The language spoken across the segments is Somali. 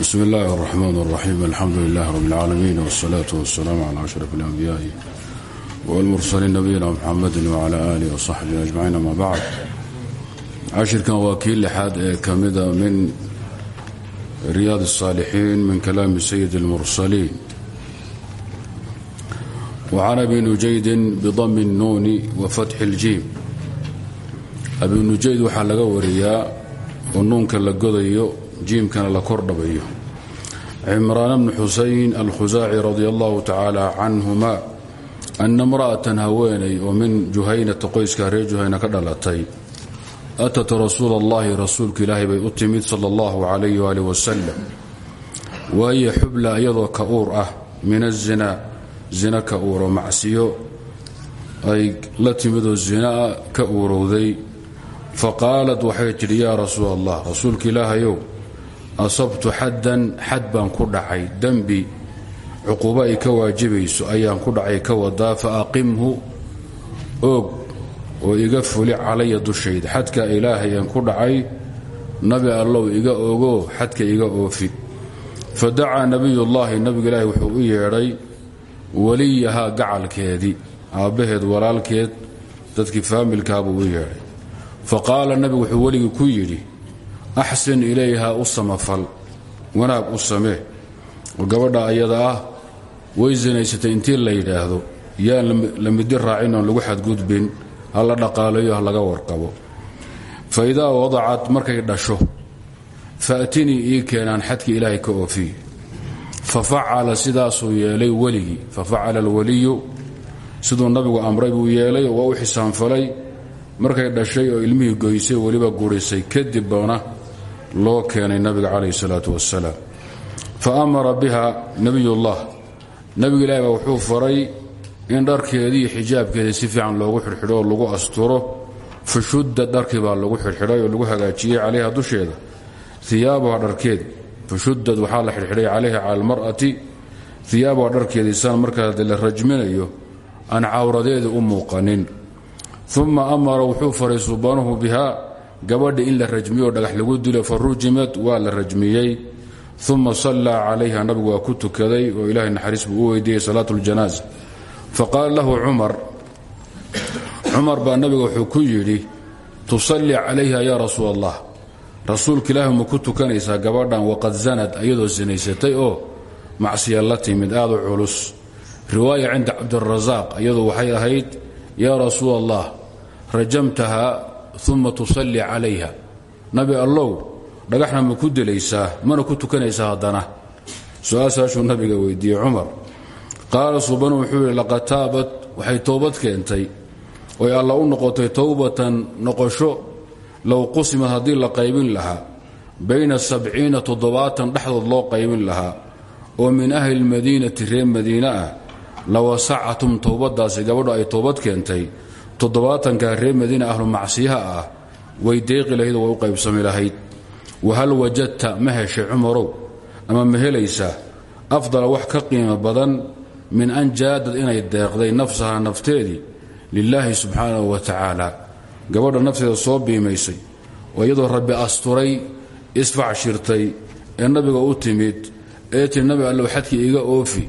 bsm اllahi الرحmn الرaxيim alxamdu لlah rb اlcaalamiin wالsalaaة wالsalaam عlى أشhrف الأnbiyaaءi wاlmursaliin nabiyina mxamadi wعlى alih وصaxbihi أجmaciin ama bacd cashirkan waa kii lixaad ee ka mida min riyaad الصاalixiin min kalaami sayid الmursaliin وcan abi nujaydin bdm الnuuni wafatxi اljiim abi nujayd waxaa laga wariyaa oo nuunka la godayo jiimkana la kordhabayo cimraan bni xusayn alkhusaaci radi allahu tacaala canhuma ana imra'atan haweenay oo min juhaynata qoyska reer juhayna ka dhalatay atat rasuula allahi rasuulka ilaahay bay u timid sala allahu calayh waali wasalam waaye xubla iyadoo ka uur ah min azina zina ka uuro macsiyo. Ay la timidoo zinaa ka uurowday. Faqaalat waxay tidhi yaa rasuul allah rasuulka ilaahayow asabtu xaddan xad baan ku dhacay. Dembi cuquubo ay ka waajibayso ayaan ku dhacay ka wadaa fa aqimhu oog oo iga fuli calaya dushayda xadka ilaahay aan ku dhacay nabi allow iga ogo xadka iga oofi. Fa dacaa nebiyullaahi nabiga ilaahi wuxuu u yeedhay weliyahaa gacalkeedii aabbaheed walaalkeed dadkii faamilkaabuu u yeedhay. Fa qaala nabigu wuxuu weligii ku yidhi axsin ilayha u samafal wanaag u gabadha ayada ah way sinaysatay intii la yidhaahdo. Yaan la midi lagu xadgudbin ha la dhaqaalayo ha laga warqabo. Fa idaa markay dhasho faatinii ii keenaan xadka ilaahay ka oofiye. Fa facala sidaasuu yeelay weligii. Fa facala alwaliyu siduu nabigu amray buu yeelay oo waa u markay dhashay oo ilmihii goysay weliba gurisay kadib loo keenay nabiga calayh salaatu wasalaam fa amara biha nebiyullah nebiga ilaahi baa wuxuu faray in dharkeedii xijaabkeedii si fiican loogu xidhxidho oo lagu asturo. Fa shudda dharkii baa lagu xidhxidhay oo lagu hagaajiyey calayha dusheeda. Iyaabuha dharkeed. Fa shuddad waxaa la xidhxidhay calayha cala almar'ati. Iyaabuha dharkeedii san markaa la rajminayo aan cawradeeda u muuqanin. Uma amara wuxuu faray subanuhu biha gabadha in la rajmiyo dhagax lagu dilo fa rujimad waa la rajmiyey. Uma sallaa calayha nabigu waa ku tukaday oo ilahay naxariis buu u weydiiyey salaat اljanaaza faqaala lahu cumar cumar baa nabiga wuxuu ku yidhi tusallii calayha ya rasuul allah rasuulka ilaahi ku tukanaysaa gabadhan waqad zanad iyadoo sinaysatay oo macsiya la timid u culus. Riwaaya cinda cabdirasaaq iyadu waxay ahayd yaa rasuul allah rajamtaha uma tusallii calayha. Nabi allow dhagaxna ma ku dilaysaa mana ku tukanaysaa haddana. Su'aashaashuu nabiga weydiiyey cumar. Qaala subanu wuxuu yidhi laqad taabat. Waxay toobad keentay. Oy alla u noqotay towbatan noqosho low qusimad haddii la qaybin lahaa bayna sabciina toddobaatan dhexdood loo qaybin lahaa oo min ahli lmadiinati reer madiine ah lawasacatum towbadaasi gabadhu ay toobad keentay toddobaatanka reer madiina ahlu macsiyaha ah way deeqi lahayd oo way u qaybsami lahayd. Wahal wajadta ma heshay cumarow ama ma helaysaa afdala wax ka qiimo badan min an jaadad inay deeqday nafsaha nafteedii lilaahi subxaanahu wa tacaala. Gabadha nafteeda soo biimaysay oo iyadoo rabbi asturay isfacshirtay ee nabiga u timid ee tii nabi allow xadkii iga oofi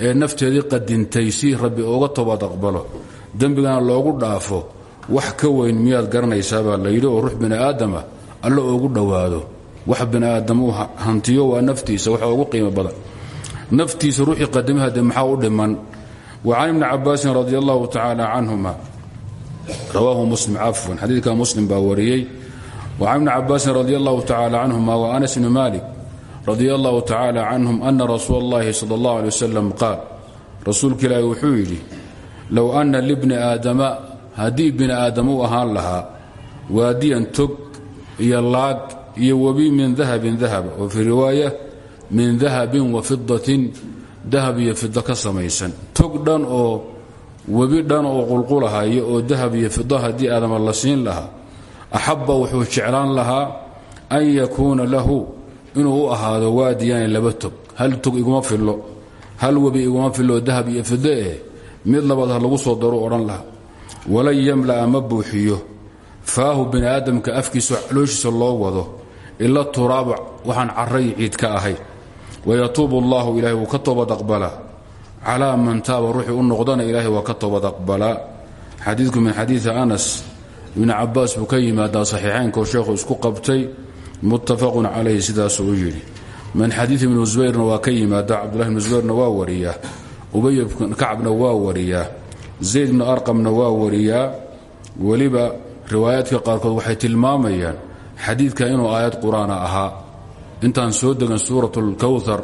ee nafteedii qadintay si rabbi ooga toobad aqbalo dembigana loogu dhaafo wax ka weyn miyaad garanaysaa baa la yidhi oo ruux bini aadama alla oogu dhowaado. Wax bini aadam uu hantiyo waa naftiisa waxa ugu qiimo badan. Naftiisa ruuxii qadamaha de maxaa u dhiman? Wa can ibni cabaasin radi allahu tacaala canhuma muslim cafwan xadiidka muslim baa wa can ibni cabaasin radi allahu tacaala wa anas bni malik radi allahu tacaala canhum ana rasuula اllahi sala qaal. Rasuulka ilaahi wuxuu low anna libni aadama haddii bini aadam u ahaan lahaa waadiyan tog iyo laag iyo webi min dahabin dahaba oo fii riwaaya min dahabin wa fidatin dahab iyo fido ka samaysan tog dhan oo webi dhan oo qulqulahayo oo dahab iyo fido haddii aadama la siin lahaa axabba wuxuu jeclaan lahaa an yakuuna lahu inuu u ahaado waadiyaani laba tog hal tog iguma fillo hal webi iguma fillo dahab iyo fido mid labaad ha lagu soo daru odhan lahaa. Walan yamla'a ma buuxiyo. Faahu bini aadamka afkiisa calooshiisa loo wado. Ila turaaba waxaan caray ciid ka ahay. Wayatuubu allahu ilahay wuu ka toobad aqbalaa calaa man taaba ruuxii u noqdana ilaahay waa ka toobad aqbalaa min xadiidi anas ibni cabaas buu ka yimaadaa saxiixaynkaoo sheekhu isku qabtay. Muttafaqun calayhi sidaasuu u yidhi. Min xadiid ibni zubayrna waa ka yimaada cabdullahi ibni waa wariyaa ubay kacbna waa wariyaa zayd ibnu arqamna waa wariyaa weliba riwaayaadka qaarkood waxay tilmaamayaan xadiidka inuu aayad qur'aana intaan soo degan suurat lkowthar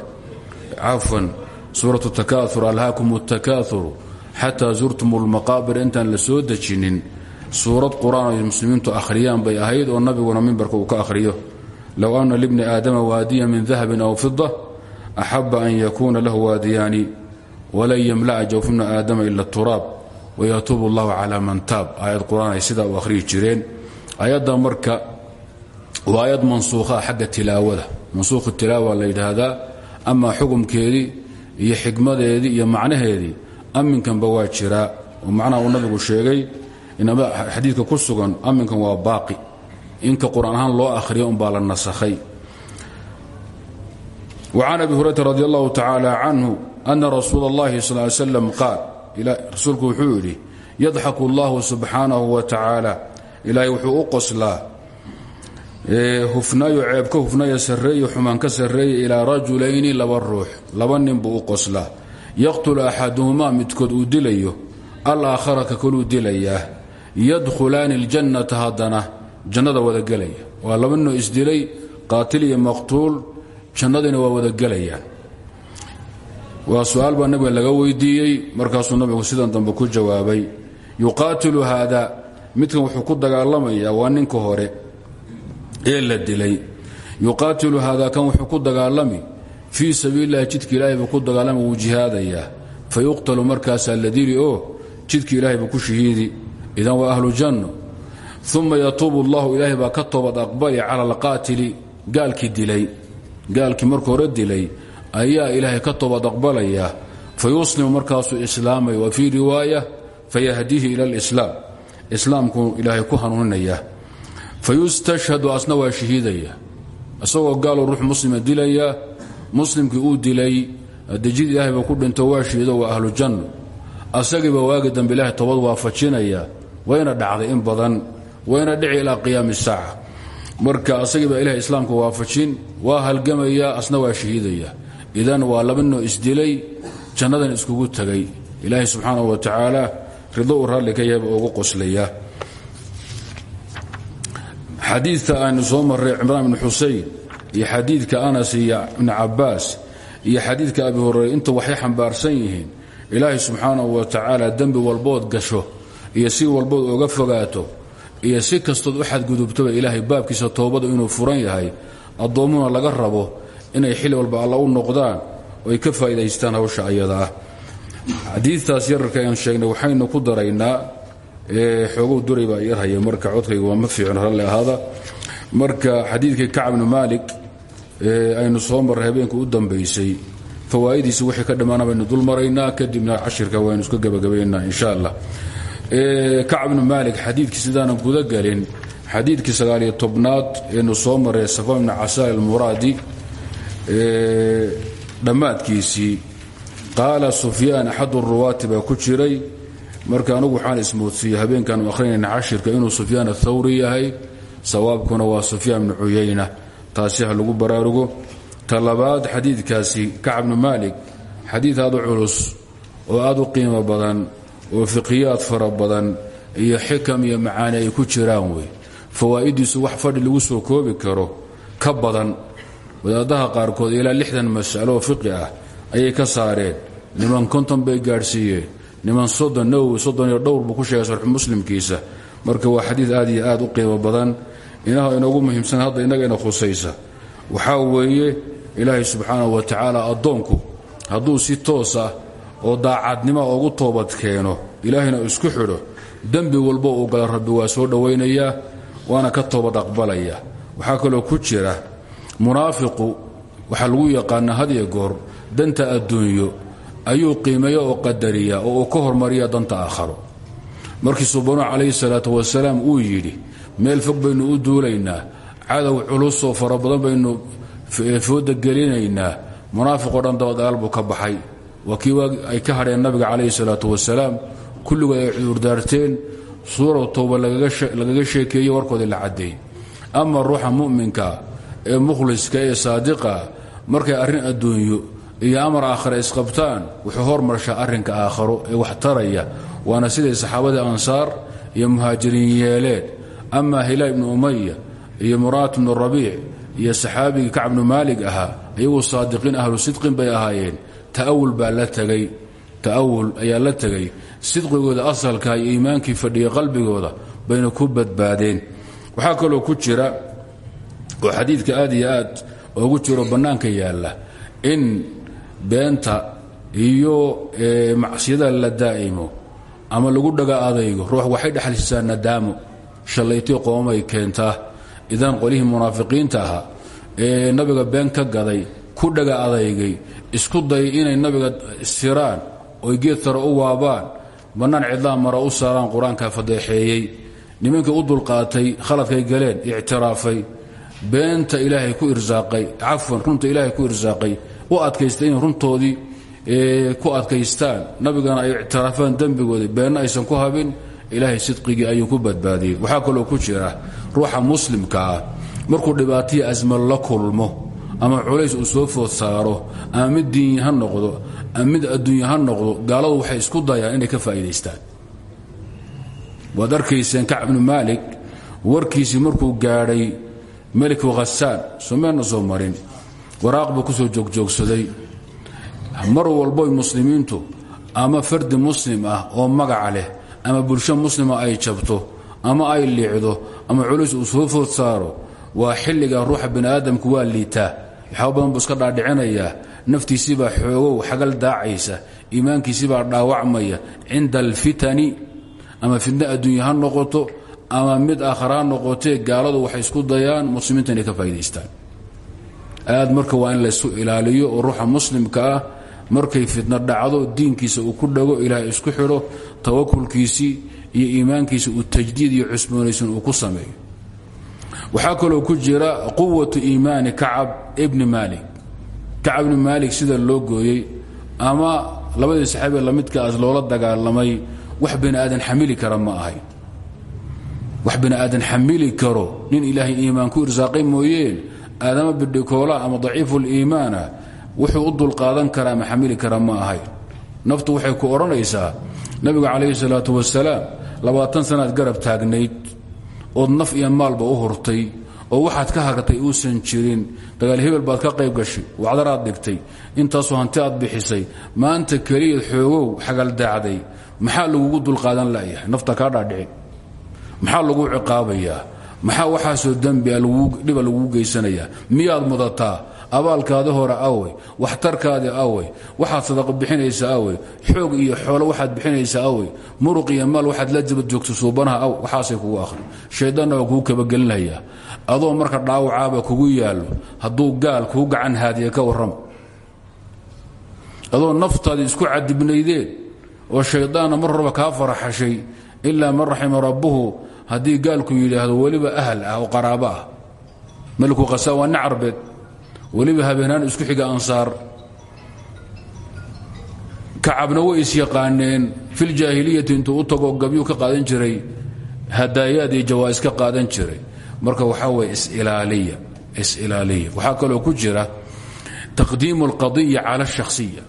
cafwan suurat takaaur alhaakum اtakaauru xataa zurtum اlmaqaabir intaan la soo dejinin suurad qur'aan ay muslimiintu akhriyaan bay ahayd oo nabiguna mimbarka uu ka akhriyo. Low ana libni aadama waadiya min dahabin aw fida axaba an yakuuna lahu waadiyaani walan yamla'a jawfibna aadama ila turaab wayatuubu اllahu calaa man taab. Aayad qur'aan ay sidaa u akhriyi jireen. Ayadda marka waa ayad mansuukhaa xagga tilaawada. Mansuukhu tilaawa la yidhaahdaa amaa xukumkeedii iyo xikmadeedii iyo macnaheedii aminkanba waa jiraa. Oo macnaha uu nabigu sheegay inama xadiidka ku sugan aminkan waa baaqi. Inka qur'aan ahaan loo akhriyo umbaa la nasakhay. وcan abi hurayra radi allahu tacaala canhu ana rasuula اllahi sal ly slam qaal rasuulku wuxuu yidhi yadxaku اllahu subxaanahu wa tacaala ilaahay wuxuu u qoslaa hufnaayo ceeb ka hufnaya sarreeye xumaan ka sarreeya ilaa rajulayni laba ruux laba nin buu u qoslaa yaqtulu axaduhumaa midkood uu dilayo alaakhara ka koluu dilayaa yadkhulaani اljannata haddana jannada wada gelaya waa laba ninoo isdilay qaatil iyo maqtuul jannadiina waa wada gelayaan waa su'aal baa nabiga laga weydiiyey markaasuu nabigu sidan dambe ku jawaabay yuqaatilu haada midkan wuxuu ku dagaalamayaa waa ninka hore ee la dilay. Yuqaatilu haada kan wuxuu ku dagaalami fii sabiililahi jidka ilahay buu ku dagaalama wuu jihaadayaa. Fa yuqtalu markaasaa la dili oo jidka ilaahay buu ku shahiidi idan waa ahlu janno. Uma yatuubu allahu ilaahay baa ka toobad aqbali cala alqaatili gaalkii dilay gaalkii marka hore dilay ayaa ilaahay ka toobad aqbalaya fa yuslimu markaasuu islaamay wa fii riwaaya fayahdiihi ila alislaam. Islaamkuu ilaahay ku hanuuninaya fayustashhadu asna waa shahiidaya. Isagoo gaaloo ruux muslima dilaya muslimkii uu dilay dejid ilaahayba ku dhinto waa shahiido waa ahlu janno asagiiba waagi dambe ilahay toobad waafajinaya wayna dhacday in badan wayna dhici ilaa qiyaami saaca. Marka asagiiba ilahay islaamka waafajin waa halgamaya asna waa shahiidaya idan waa laba noo isdilay jannadan iskugu tegay ilaahay subxaanahu wa tacaala rido raalli ka yahayba ugu qoslaya xadiidka aynu soo marray cimraan ibni xuseyn iyo xadiidka anas iyo ibni cabaas iyo xadiidka abi hureyre inta waxay xambaarsan yihiin ilaahay subxaanahu wa tacaala dembi walbood gasho iyo si walbood oga fogaato iyo si kastood u xadgudubtoba ilaahay baabkiisa toobada inuu furan yahay addoommuna laga rabo inay xili walba alla u noqdaan oo ay ka faa'idaystaan hawsha ayada ah. Xadiidtaas yararka aan sheegnay waxaynu ku daraynaa xoogow duray baa yarhaya marka codkayga waa ma fiicno ralli ahaada. Marka xadiidkii kacb bnu maalik aynu soo marray u dambaysay fawaa'idiisi wixii ka dhammaana baynu kadibna cashirka waynu iska gebagabaynaa insha allah kacb bnu maalik xadiidkii sidaanan guda gelin xadiidkii sagaaliyo tobnaad eenu soo maray safan bni casaal almuraadi dhammaadkiisii qaala sufyaan axadu ruwaati baa ku jiray marka anugu waxaan ismoodsiiyey habeenkaanu akhrinayna cashirka inuu sufyaan athawri yahay sawaabkuna waa sufyaan bnu cuyayna taasi ha lagu baraarugo. Ta labaad xadiidkaasi kacb bnu maalik xadiid aad u culus oo aad badan oo fiqiyaad fara badan iyo xikam iyo macaani ku jiraan wey. Fawaa'idiisu wax fadhi lagu soo koobi karo ka badan wadaadaha qaarkood ilaa lixdan mas'alo fiqi ah ayay ka saareen. Niman konton bay gaadhsiiyeen. Niman soddon nawowi soddon iyo dhowr buu ku sheegay sarxu muslimkiisa. Marka waa xadiid aad iyo aad u qiimo badan. Inaha inoogu muhiimsan hadda innagayna khusaysa. Waxaa weeye ilaahay subxaanahu wa tacaala addoonku hadduu si toos ah oo daacadnimo ugu toobad keeno ilaahayna isku xidho dembi walbo uu gala rabbi waa soo dhowaynayaa waana ka toobad aqbalaya. Waxaa kaloo ku jira munaafiqu waxaa lagu yaqaanaa hadiyo goor danta adduunyo ayuu qiimeeya oo qadariya oo uu ka hormariya danta aakharo. Markii subanu calayhi salaatu wasalaam uu yidhi meel fog baynu u duulaynaa cadow culusoo fara badan baynu fooda gelinaynaa munaafiqoo dhan daba buu ka baxay. Waa kii ay ka hadheen nabiga calayhi salaatu wasalaam kulligood ay cudurdaarteen suura towba lagaga sheekeeye warkoodii la caddeeyey. Ama ruuxa mu'minka ee mukhliska ee saadiqa markay arrin adduunyo iyo amar aakhare isqabtaan wuxuu hormarshaa arrinka aakharo ee wax taraya. Waana siday saxaabadii ansaar iyo muhaajiriin yeeleen ama hilaal ibnu umaya iyo muraat ibnu rabiic iyo saxaabigii kacb bnu maalig ahaa iyagoo saadiqiin ahlu sidqin bay ahaayeen. Ta'awul baa la tegay ta'awul ayaa la tegay sidqigooda asalka iyo iimaankii fadhiyay qalbigooda bayna ku badbaadeen. Waxaa kaloo ku jira oo xadiidka aad iyo aad ugu jiro bannaanka yaalla in beenta iyo macsiyada la daa'imo ama lagu dhaga adaygo ruux waxay dhexlisaa nadaamo shallaytay qoomay keentaa idan qolihii munaafiqiinta ahaa ee nabiga been ka gaday ku dhaga isku day inay nabiga siraan oy geed u waabaan bannaan cidlaa mara u saaraan qur'aankaa fadeexeeyey u dulqaatay khaladkay galeen ictiraafay beenta ilaahay ku irsaaqay cafwan runta ilaahay ku irsaaqay u adkaystay inay runtoodii ku adkaystaan. Nabigana ay ictiraafaan dembigoodii beenna aysan ku habin ilaahay sidqigii ayuu ku badbaadiyey. Waxaa kaloo ku jira ruuxa muslimka ah. Markuu dhibaatihii asma la kulmo ama culays uu soo food saaro ama mid diinyi ha noqdo ama mid adduunya ha noqdo gaaladu waxay isku dayaan inay ka faa'iidaystaan. Waad arkayseen kacb bnu warkiisii markuu gaadhay meliku khasaan someena soo marin. Waraaq buu ku soo joogjoogsaday. Mar walboy muslimiintu ama fardi muslim ah oo magaca leh ama bulsho muslima ay jabto ama ay liicdo ama culays uu soo food saaro waa xilliga ruuxa bani aadamku waa liitaa waxyaaba badan buu iska dhaadhicinayaa. Naftiisiibaa xoogow xagal daacaysa iimaankiisibaa dhaawacmaya. Cinda alfitani ama fitna adduunya ha noqoto ama mid aakhara ha noqotee gaaladu waxay isku dayaan muslimiinta inay ka faa'idaystaan aad marka waa in laysu ilaaliyo ruuxa muslimka ah markay fitna dhacdo diinkiisa uu ku dhago ilaahay isku xidho tawakulkiisii iyo iimaankiisa uu tajdiid iyo cusboonaysan uu ku sameeyo. Waxaa kaloo ku jira quwatu iimaani kacab ibni maalik. Kacab ibni maalik sida loo gooyey ama labadii saxaabiga lamidkaas loola dagaalamay wax bani aadan xamili kara ma ahay wax bani aadan xamili karo nin ilaahay iimaan ku irsaaqay mooyeen aadama bidhikoola ama daciifuliimaana wuxuu u dulqaadan kara ama xamili kara ma ahay. Naftu waxay ku odhanaysaa nabiga calayhi salaatu wasalaam labaatan sanaad garab taagnayd ood naf iyo maalba u hurtay oo waxaad ka hartay uusan jirin dagaal hebel baad ka qayb gashay wacdaraad dhigtay intaasoo hanti aad bixisay maanta keliyaed xoogow xagaldaacday maxaa lagugu dulqaadan layahay nafta kaa dhaadhicin maxaa lagu ciqaabayaa maxaa waxaasoo dembia dhiba lagugu geysanayaa miyaad mudataa? Abaalkaadi hore awey waxtarkaadi awey waxaad sadaqo bixinaysa awey xoog iyo xoolo waxaad bixinaysa awey muruq iyo maal waxaad la jabad joogto suubanaha aw waxaasay kugu akhri. Shaydaanna waa kugu kabagelinhayaa adoo marka dhaawacaaba kugu yaallo hadduu gaal kuu gacan haadiya ka warrama adoo naftaadii isku cadibnaydeen oo shaydaanna mar horba kaa faraxashay ilaa man raxima rabbuhu haddii gaalku yidhaahdo weliba ahl ah oo qaraabo ah malku khasaan waa nin carbeed weliba isku xiga ansaar. Kacabna way isyaqaaneen filjaahiliyati intuu u tago gabyuu ka qaadan jiray hadaayaad iyo jawaa'is ka qaadan jiray. Marka waxaa weye isilaaliya is-ilaaliya waxaa kaloo ku jira taqdiimu alqadiya cala ashahsiya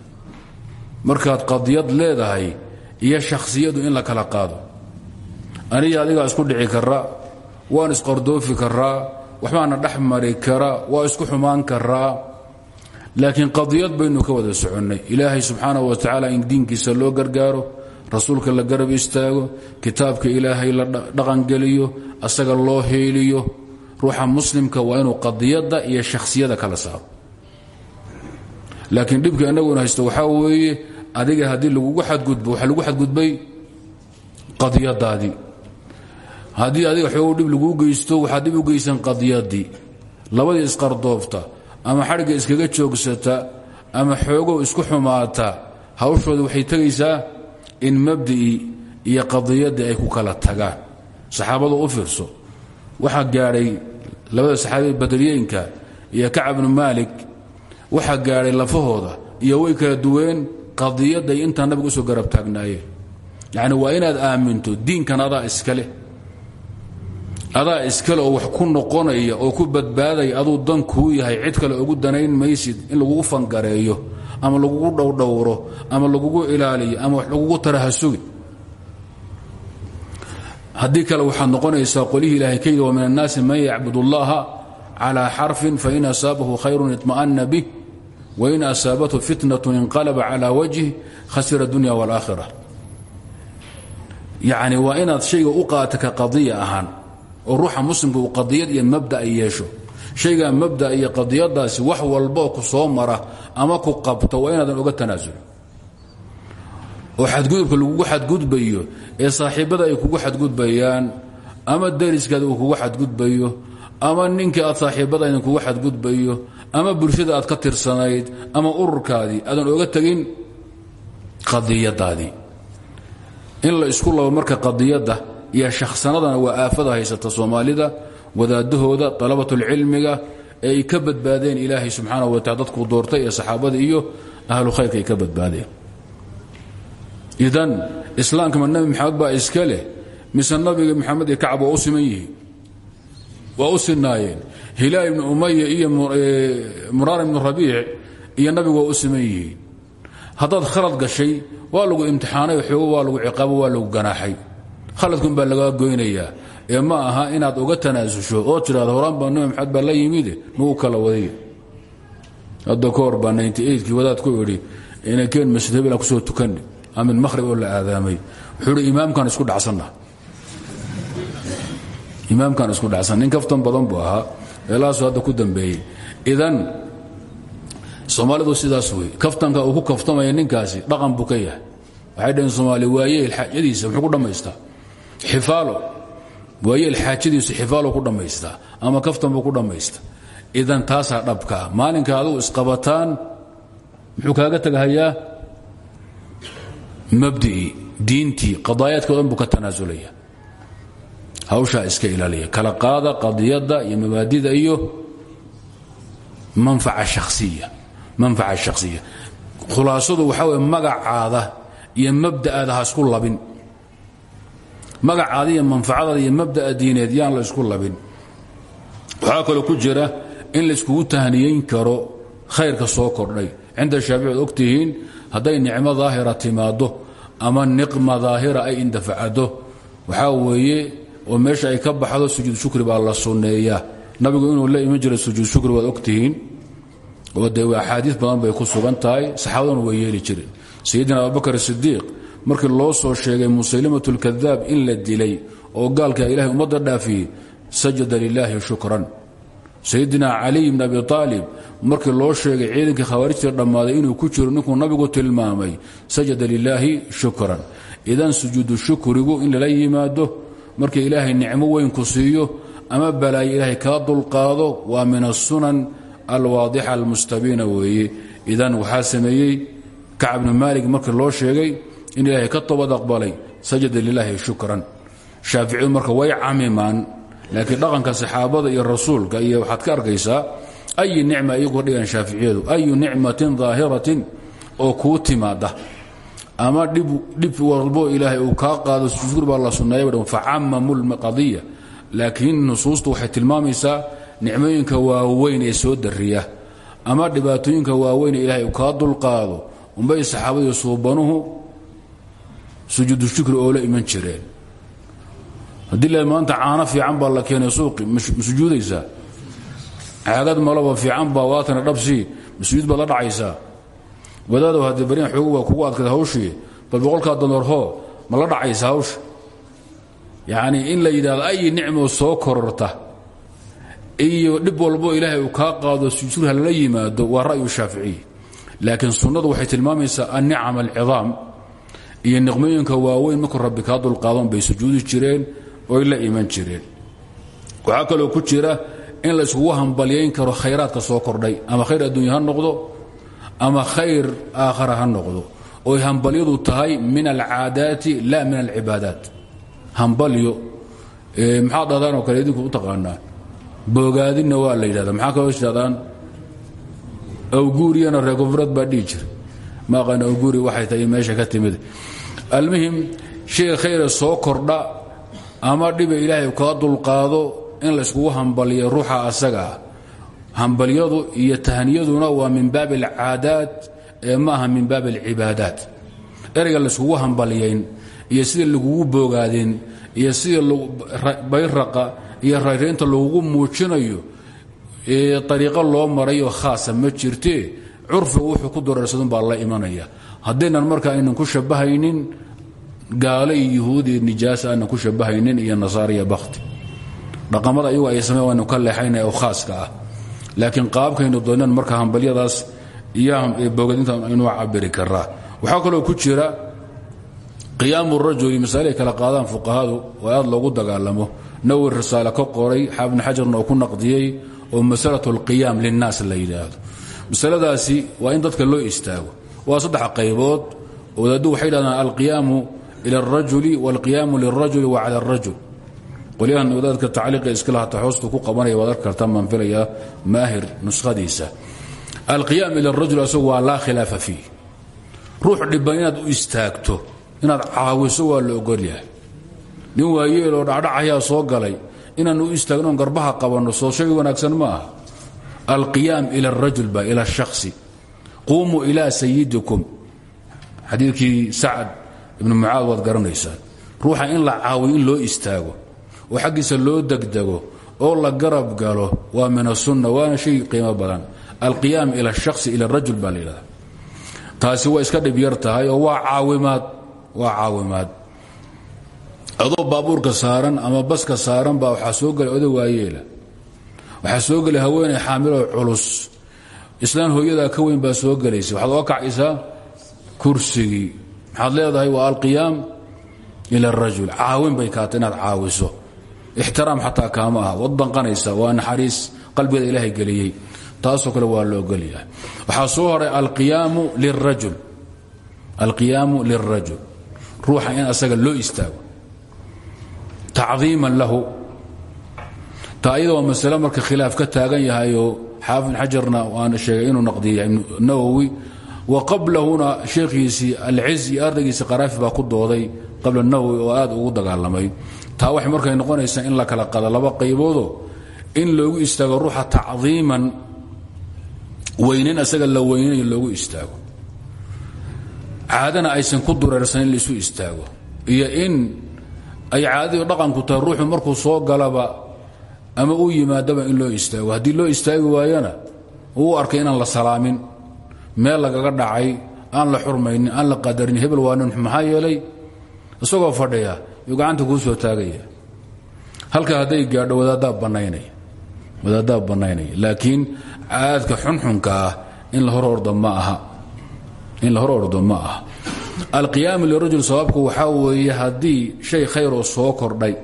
markaad qadiyad leedahay iyo shakhsiyadu in la kala qaado aniga adigaa isku dhici kara waan isqardoofi karaa waxbaana dhex kara waa isku xumaan karaa laakiin qadiyad baynu wada soconnay ilaahay subxaanahu wa tacaala in diinkiisa loo gargaaro rasuulka la garab istaago kitaabka ilaahay la dhaqangeliyo asaga loo heeliyo. Ruuxa muslimka waa inuu qadiyadda iyo shakhsiyada kala saaro. Laakiin dhibka innaguna haysto waxaa weeye adiga haddii lagugu xadgudbo waxaa lagu xadgudbay qadiyadaadii haddii adiga xoogu dhib laguu geysto waxaad dhib u geysan qadiyadii labadii isqardoobta ama xadhigga iskaga joogsata ama xoogow isku xumaata hawshooda waxay tegaysaa in mabdi'ii iyo qadiyaddii ay ku kala tagaan. Saxaabadu u fiirso. Waxaa gaadhay labada saxaabiya badriyeenka iyo kacab bnu maalik. Waxaa gaadhay lafahooda iyo way kala duween qadiyadday intaa nabiga u soo garab taagnaayeen. Yacni waa inaad aaminto diinkan adaa iskale adaa iskale oo wax ku noqonaya oo ku badbaadaya aduu dan kuu yahay cid kale ugu danayn maysid in lagugu fangareeyo ama lagugu dhowdhowro ama lagugu ilaaliyo ama wax lagugu tarahasugi haddii kale waxaad noqonaysaa qolihii ilahay ka yidhi wa min annaasi man yacbud اllaha calى xarfin fain asaabahu khayru iطma'ana bih wain asaabathu fitnaة inqalaba calى wajhi khasira dunya wاlaakhira yacni waa inaad shayga u qaata ka qadiya ahaan oo ruuxa muslimka uu qadiyad iyo mabda ay yeesho. Shaygaa mabda iyo qadiyadaasi wax walboo ku soo mara ama ku qabto waa inaadan oga tanaasulin oo xadgudubka lagugu xadgudbayo ee saaxiibada ay kugu xadgudbayaan ama dariskaada uu kugu xadgudbayo ama ninkii aad saaxiibadaydin kugu xadgudbayo ama bulshada aad ka tirsanayd ama ururkaadii aadan oga tegin qadiyadaadii. In la isku labo marka qadiyadda iyo shakhsanadana waa aafada haysata soomaalida wadaadahooda dalabatulcilmiga ee ay ka badbaadeen ilaahay subxaanahu wataala dadkuu doortay ee saxaabada iyo ahlu khayrka ay ka badbaadeen. Idan islaamka ma nabi maxamed baa iska leh mise maxamed iyo kacab u siman yihiin? Waa u sinaayeen. Hilaal iyo muraar ibnu rabiic iyo nabigu waa u siman yihiin. Gashay waa lagu imtixaanay xoogo waa lagu ciqaabo waa lagu ganaaxay khaladkun baa lagaa goynayaa. Ee ma aha inaad uga tanaasusho oo tidhahdo horaan baa nabi maxamed baa la yimide nagu kala waday hadda ka hor baa wadaad ku idhi inakeen masjid hebel aan ku soo tukanni amin mahrib oo la aadaamay. Wuxuu hi imaamkaan isku dhacsanna. Imaamkaan isku dhacsan. Nin kaftan badan buu ahaa. Meelahaasu hadda ku dambeeyey. Idan soomaalidu sidaas wey. Kaftanka uu ku kaftamaya ninkaasi dhaqan buu ka yahay. Soomaali waayeel xaajadiisa muxuu ku dhammaystaa xifaalo. Waayeel xaajadiisu xifaalo ku dhammaystaa ama kaftan buu ku dhammaysta. Idan taasaa dhabkaa maalinka adugu isqabataan muxuu kaaga tagahayaa? Mabdi'ii diintii qadaayaadka o dhan buu tanaasulaya hawshaa iska ilaaliya kala qaada qadiyadda iyo mabaadida iyo manfaca shakhsiya manfaca shakhsiya. Khulaasadu waxaa weye magacaada iyo mabda'aada ha isku labin magacaada iyo manfacadaada iyo mabda'a diineed yaan la isku labin. Waxaa kaloo ku jira in la iskugu tahniyeyn karo khayrka soo kordhay. Cinda shaafici ad og tihiin hadday nicmo ama niqma daahira ay indafacado waxaa weeye oo meesha ay ka baxdo sujuud shukri baa la sunneeyaa. Nabigu inuu la iman sujuud shukri waad ogtihiin oo dee axaadiis badan bay ku sugan tahay. Saxaabaduna way yeeli sayidina abubakar sidiiq markii loo soo sheegay musaylimat lkadaab in la dilay oo gaalka ilahay ummadda dhaafiyey sajada lilaahi shukran. Sayidina caliy bn abi aalib markii loo sheegay ciidankii khawaarijtii dhammaaday inuu ku jiro ninkuu nabigu tilmaamay sajada lilaahi shukran. Idan sujuudu shukrigu in lala yimaado markii ilaahay nicmo weyn ku siiyo ama balaayo ilaahay kaa dulqaado waa min asunan alwaadixa almustabiina weeye. Idan waxaa sameeyey kacb bnu maalik markii loo sheegay in ilaahay ka toobad aqbalay sajada lilaahi shukran. Shaaficiyadu marka way camimaan laakiin dhaqanka saxaabada iyo rasuulka iyo waxaad ka arkaysaa ayi nicma iyagu dhigan shaaficiyadu? Ayu nicmatin daahiratin oo kuu timaada ama dhib walbo ilaahay uu kaa qaado shukr baa la sunneeya facamamu lqadiya laakiin nusuustu waxay tilmaamaysaa nicmooyinka waaweyn ee soo dariya. Ama dhibaatooyinka waaweyn ilaahay uu kaa dulqaado umbay saxaabadii suubanuhu sujuudu shukri oo la iman jireen haddii la maanta caano fiican baa la keenay suuqi ma sujuudaysaa caagad malaba fiican baa waatana dhabsii masujuud baad la dhacaysaa wadaadow haddii baryan xoogu waa kugu adkada hawshii bal boqolkaa dolarhoo ma la dhacaysa hawsha yacnii in la yidhahdo ayi nicmoo soo kororta. Iyo dhib walbo ilaahay uu kaa qaado sujuud ha lala yimaado waa ra'yu shaaficiy laakiin sunnadu waxay tilmaamaysaa annicam alcidaam iyo niqmooyinka waaweyn markuu rabbi kaa dulqaadon bay sujuudi jireen oy la iman jireen. Waxaa kaloo ku jira in la iskugu hambalyayn karo khayraadka soo kordhay ama khayr adduunya ha noqdo ama khayr aakhara ha noqdo. Oy hambalyadu tahay min alcaadaati la min alcibaadaat. Hambalyo maxaad dhahdaanoo kale idinku u taqaanaa? Boogaadinna waa la yidhahda maxaa kaloo ishahdaan awguuriyana reer jira. Ma aqaan awguuri waxay tahay meesha ka timid almuhim shay khayra soo kordha ama dhiba ilaahay kaa dulqaado in layskugu hambaliyo ruuxa asaga. Ah hambalyadu iyo tahniyaduna waa min baab alcaadaat ee ma aha min baab alcibaadaat ereyga layskugu hambaliyayn iyo sida lagugu boogaadeen iyo sida bayraqa iyo rayraynta lagugu muujinayo ariiqo loo marayo khaasa ma jirtee curfigu wuxuu ku dareersadun baa la imanaya. Haddaynan marka aynan ku shabahaynin gaalo iyo yuhuud iyo ku shabahaynin iyo nasaara iyo bakti dhaqamada ayagu ay sameen waanu ka oo khaaska ah. Laakiin qaabkaynu dooneen marka hambalyadaas iyo bogadinta inuu cabiri karaa waxaa kaloo ku jira qiyaamu rajuli masaaley kala qaadaan fuqahadu oo aad dagaalamo. Nawi risaale ka qoray xaafid xajarna oo ku naqdiyey oo masalat alqiyaam linnaas la masaladaasi waa in dadka loo istaago. Waa saddex qaybood. Wadaaddu waxay dhahdaan alqiyaamu ila alrajuli walqiyaamu lilrajuli wa cala alrajul qolyahan wadaadka tacliiqa iska lahata hoostu ku qabanaya waad arki kartaan baan filayaa maahir nuskhadiisa. Alqiyaam ila alrajul asagu waa laa khilaafa fiih. Ruux dhibban inaad u istaagto inaad caawiso waa la ogolyahay nin waayeeloo dhacdhacayaa soo galay inaan u istaagnoon garbaha qabanno soo shay wanaagsan ma aha alqiyaam ila arajul ba ila shakhsi. Quumuu ilaa sayidikum xadiidkii sacad ibnu mucaad waad garanaysaan ruuxa in la caawiyo in loo istaago oo xaggiisa loo degdego oo la garab galo waa min asunna waana shay qiimo badan. Alqiyaam ila shakhsi ila arajul baa la yidhahda taasi waa adoo baabuurka saaran ama baska saaran baa waxaa soo gelay oday waayeela waxaa soo gelay haweeney xaamiloo culus. Islaan hooyadaa ka weyn baa soo gelaysa waxaad oga kacaysaa kursigii. Maxaad leedahay waa alqiyaam ila arajul caawin bay kaata inaad caawiso. Ixtiraam xataa kaama aha. Wad danqanaysa waa naxariis qalbigeeda ilaahay geliyey. Kale waa la ogolyahay waxaa soo horay alqiyaamu lirajul. Alqiyaamu lilrajul ruuxa in asaga loo istaago. Tacdiiman lahu taa iyada marka khilaaf ka taagan yahayoo xaafid xajarna waana sheegay inuu naqdiyay nawowi wa qablahuna sheekhiisii alciz iyo ardaygiisii qaraafi baa ku dooday qabla nawowi oo aad ugu dagaalamay. Taa waxay markay noqonaysaa in la kala qada laba qayboodoo in loogu istaago ruuxa tacdiiman weynayn asaga la weynanayo loogu istaago. Caadana aysan ku dureersan in laisu istaago iyo in ay caadadii dhaqanku tahay ruuxu markuu soo galaba ama uu yimaadaba in loo istaago. Haddii loo istaagi waayana uu arkay inaan la salaamin meel lagaga dhacay aan la xurmaynin aan la qadarin hebel waa nin maxaa yeelay? Isagoo fadhiya yuu gacanta kuu soo taagaya. Halka hadday gaadho wadaaddaa bannaynaya laakiin caadadka xunxunka ah in la hor ordo ma aha. Alqiyaamu lirajul sababku waxaa weeye haddii shay khayroo soo kordhay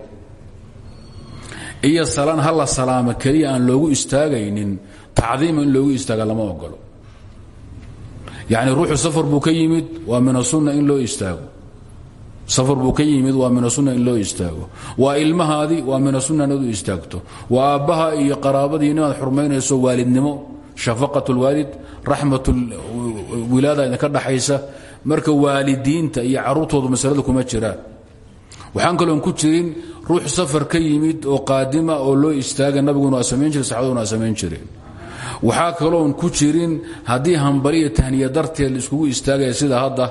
iyo salaan ha la salaamo aan loogu istaagaynin tacdiima in loogu istaaga ogolo yacni ruuxu safar buu ka waa min asunna in loo istaago. Safar buu ka waa min asunna in loo istaago. Waa ilmahaadii waa min asunna inaad u istaagto. Waa aabbaha iyo qaraabadii inaad xurmaynayso waalidnimo shafaqat lwaalid raxmat wilaada idinka dhaxaysa. Marka waalidiinta iyo caruurtoodu masalada kuma jiraan waxaan kaloon ku jirin ruux safar ka yimid oo qaadima oo loo istaaga nabiguna waa samayn jire saxabaduna waa samayn jireen waxaa kaloon ku jirin haddii hambaliya tahniya darteed la iskugu istaagaya sida hadda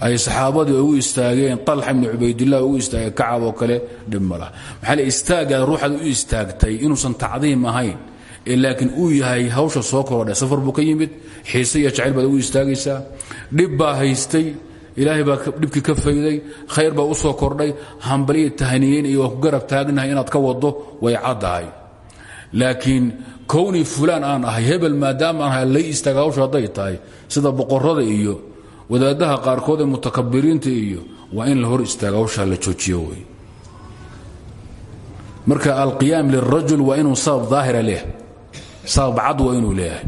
ay saxaabadii ugu istaageen alxa bni cubaydilah ugu istaagay kacab oo kale dhib maxaa le istaagaad ruuxaad u istaagtay? Inuusan tacdiim ahayn ee uu yahay hawsha soo korodhay. Safar buu ka yimid xiise iyo jacayl baad ugu istaagaysaa. Dhib baa haystay ilaahay baa dhibkii ka fayday khayr baa u soo kordhay hambaliya tahniyeyn iyo ku garab taagnahay inaad ka wado way caddahay. Laakiin kownii fulaan aan ahay hebel maadaama aan ahay lay istaaga tahay sida boqorada iyo wadaadaha qaarkood ee mutakabiriinta iyo waa in la hor istaaga hawshaa joojiyo wey. Marka alqiyaam lirajul waa inuu sabab daahira leh sabab cad waa inuu leeyahay.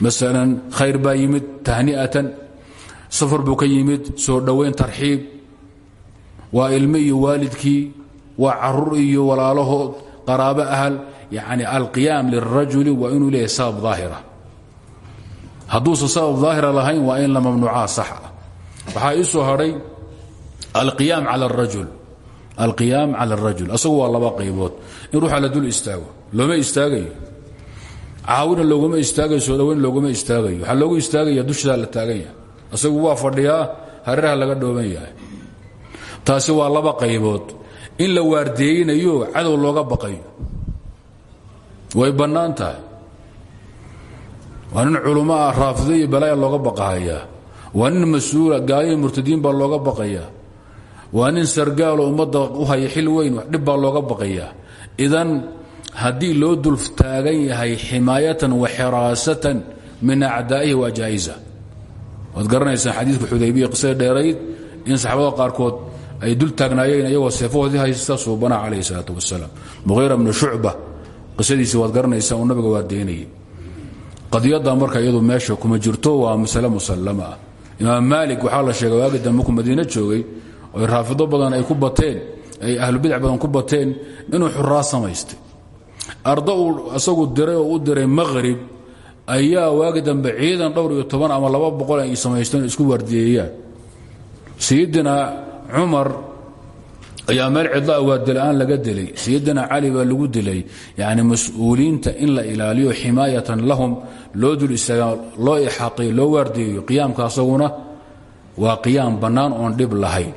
Masalan khayr baa yimid tahni'atan safar buu ka yimid soo dhowayn tarxiib. Waa ilmo iyo waalidkii waa carruur iyo walaalahood qaraabo ahl yani alqiyaam lirajuli waa inuu leeyahay sabab daahira. Hadduusan sabab daahira lahayn waa in la mamnuucaa sax ah waxaa ii soo hadhay alqiyaam cala arajul alqiyaam cala arajul asagu waa laba qaybood. In ruuxa la dul istaago looma istaagayo. Caawina looguma istaagayo soo dhaweyn looguma istaagayo. Waxaa loogu istaagaya dushidaa la taagan asagu waa fadhiyaa hareeraha laga dhooban yahay. Taasi waa laba qaybood. In la waardeeynayo cadow looga baqayo. Way bannaan tahay. Waa nin culummo ah iyo balaaya looga baqahayaa. Waa nin mas'uula murtadiin baa looga baqayaa. Waa nin sargaaloo ummadda u haya xil weyn dhib baa looga baqayaa. Idan haddii loo dul taagan yahay ximaayatan wa xiraasatan min acdaa'ihi waa jaa'iza waad garanaysaan xadiidka xudaybiya qisada dheerayd in saxaabada qaarkood ay dul taagnaayeen iyagoo seefahoodii haysta suubana calayhi salaatu wasalaam muqiira bnu shucba qisadiisi waad garanaysaa uu nabiga waardeynayay qadiyadda marka iyadu meesha kuma jirto waa masale musallama ah. Imaam maalik waxaa la sheegay waagi dambe markuu madiine joogay oy raafido badan ay ku bateen ay ahlubidac badan ku bateen inuu xuraa samaystay. Arda diray oo u diray maqhrib ayaa waagi dambe ciidan dhowr iyo toban ama laba boqol ay samaysteen isku waardiyeeyaan sayidina cumar ayaa meel cidlaa waadila-aan laga dilay. Sayidina cali baa lagu dilay. Yani mas'uuliinta in la ilaaliyo ximaayatan lahum loo dul loo ixaaqayo loo waardiyeeyo qiyaamka asaguna waa qiyaam bannaan oon dhib lahayn.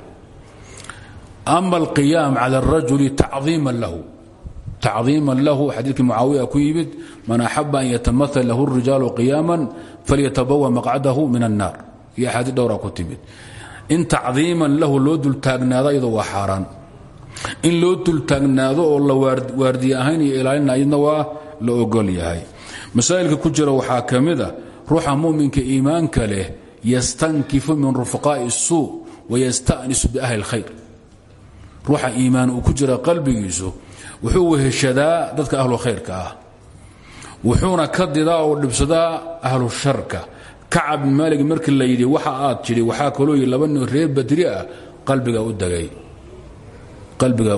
Ama alqiyaam cala arajuli tacdiiman lahu tacdiiman lahu xadiidkii mucaawiya ku yimid man axaba an yatamaal lahu rijaalu qiyaaman falyatabawa maqcadahu min annaar iyo axaadii dhowraa ku timid in tacdiiman lahu loo dul taagnaado iyadoo waa xaaraan in loo dul taagnaado oo la waardiye ahayn iyo ilaalina iyadna waa la ogol yahay masaa'ilka ku jira waxaa ka mid a ruuxa muminka iimaanka leh yastankifu min rufaqaa'i الsuu wayasta'nisu biahli اlkhayr ruuxa iimaan uu ku jira qalbigiisu wuxuu weheshadaa dadka ahlu khayrka ah. Wuxuuna ka didaa oo dhibsadaa ahlu sharka. Kacab bin maalig markii la yidhi waxa aad tidhi waxaa kaloo yidhi laba nin reer badri ah. Qalbigaa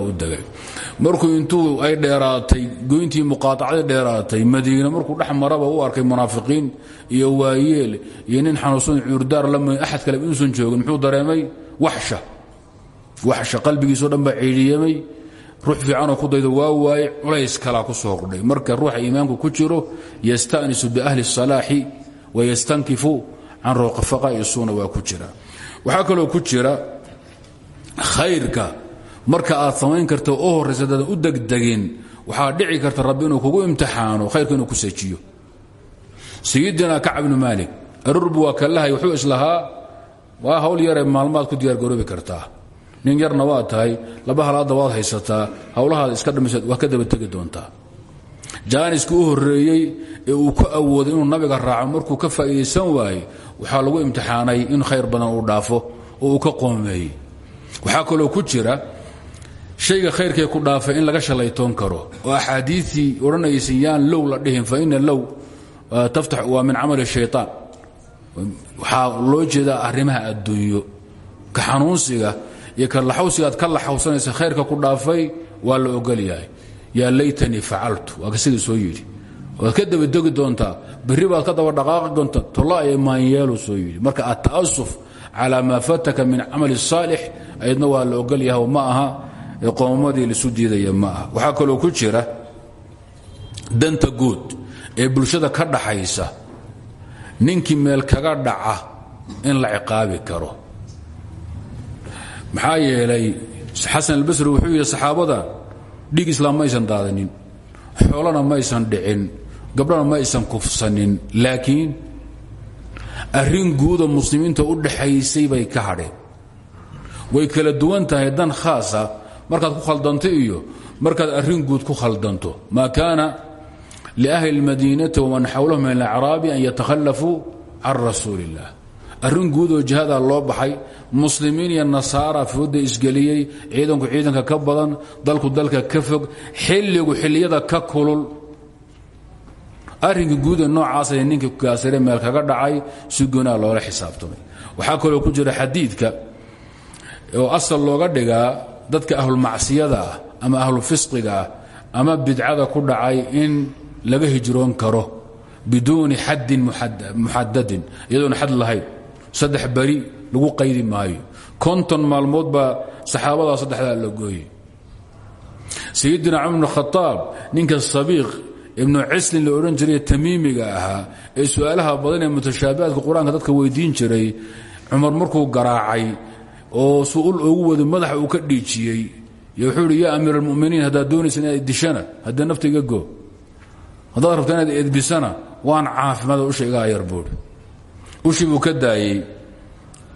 u degay markuu intuu ay dheeraatay goyntii muqaatacday dheeraatay madiine markuu dhex maraba arkay munaafiqiin iyo waayeel iyo nin xanuunsan cuurdaar lama axad kale inuusan joogin muxuu dareemay waxsha waxsha qalbigiisao dhan baa ruux fiicanoo ku daydo waa waaye culays kalaa ku soo qordhay marka ruuxa iimaanku ku jiro yasta'nisu biahli الsalaaxi wayastankifu can rooqafaqaa'i suuna waa ku jira. Waxaa kaloo ku jira khayrka. Marka aad samayn karta oo horraysa u degdegin waxaa dhici karta rabbi inuu kugu imtixaano khayrka inuu ku sejiyo sayidina kacb bnu maalik arurbu waa kalahay wuxuu islahaa waa hawl yaree maalmaad ku diyaargaroobi kartaa nin yarna waa tahay laba halaadda waad haysataa hawlahaada iska dhamiseed waa ka daba tegi doontaa. Jaaniska u horreeyey ee uu ku awooday inuu nabiga raaco markuu ka faa'iidaysan waaye waxaa lagu imtixaanay in khayr badan uu dhaafo oo uu ka qoomeeyey. Waxaa kaloo ku jira shayga khayrkee ku dhaafay in laga shalaytoon karo oo axaadiiii odhanaysa yaan low la dhihin fa ina low taftax waa min camali shayطaan waxaa loo jeedaa arrimaha adduunyo. Ka xanuunsiga iyo ka laxawsiga aad ka laxawsanaysa khayrka ku dhaafay waa la ogol yahay. Yaa laytanii facaltu waa ka soo yidhi. Waad ka dabadegi doontaa berri baad ka daba dhaqaaqi doontaa tolla ee maanyeelu soo yidhi. Marka ata'asuf calaa maa fataka min camali saalix ayadna waa la ogol yahay oo ma aha qoomamadii laisu diidaya ma aha. Waxaa kaloo ku jira danta guud ee bulshada ka dhaxaysa ninkii meel kaga dhaca in la ciqaabi karo maxaa yeelay xasan albasri wuxuu yidhi saxaabada dhiig islaam maysan daadanin xoolana maysan dhicin gabdhana ma aysan kufsanin laakiin arrin guuda muslimiinta u dhaxaysay bay ka hadheen way kala duwan tahay dan khaasa markaad ku khaldanto iyo markaad arrin guud ku khaldanto. Maa kaana liahli اlmadiinati waman xawlahum min alacraabi an yatakhallafuu can rasuuli اllah arrin guud oo jihadaa loo baxay muslimiin iyo nasaara fooda isgeliyey ciidanku ciidanka ka badan dalku dalka ka fog xilligu xilliyada ka kulul. Arrinka guuda noocaasay ninkii gaasire meel kaga dhacay si goonaa loola xisaabtamay. Waxaa kaloo ku jira xadiidka oo asal looga dhigaa dadka ahlulmacsiyada ah ama ahlu fisqiga ah ama bidcada ku dhacay in laga hijroon karo biduuni xaddin muxadadin iyadoona xad lahayn saddex beri lagu qaydi maayo. Konton maalmood baa saxaabadaa saddexdaa la gooyey. Sayidina cumar bn khaaab ninka sabiiq ibnu cislin la odhan jiray tamiimiga ahaa ee su'aalaha badan ee mutashaabihaadka qur'aanka dadka weydiin jiray cumar markuu garaacay oo su'ul ugu wado madaxa uu ka dhiijiyey yo wuxuu ihi yaa almuminiin haddaad doonaysa inaad edishana haddee nafta go. Haddaad rabta inaad edbisana waan caafimaada usha igaa yar ushii buu ka daayey.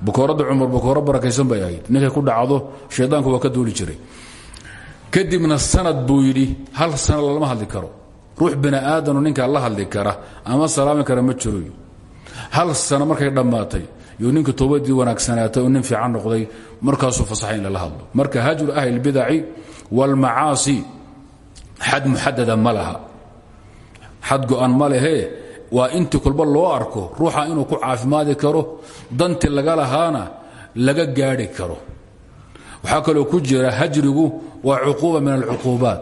Bakooradda cumar bakooro barakaysan bay ahayd. Ninkay ku dhacdo shaydaanku waa ka duuli jiray. Kadibna sanad buu yidhi hal sana lama hadli karo. Ruux bini aadano ninkaa la hadli kara ama salaami kara ma jiro hal sano markay dhammaatay yo ninka toobadii wanaagsanaatay oo nin fiican noqday markaasuu fasaxay in lala hadlo. Marka hajru ahli اlbidaci wاlmacaasi xad muxadada ma laha. Xad go-an waa intii kolba loo arko ruuxa inuu ku caafimaadi karo danti laga lahaana laga gaadhi karo. Waxaa kaloo ku jira hajrigu waa cuquuba min alcuquubaat.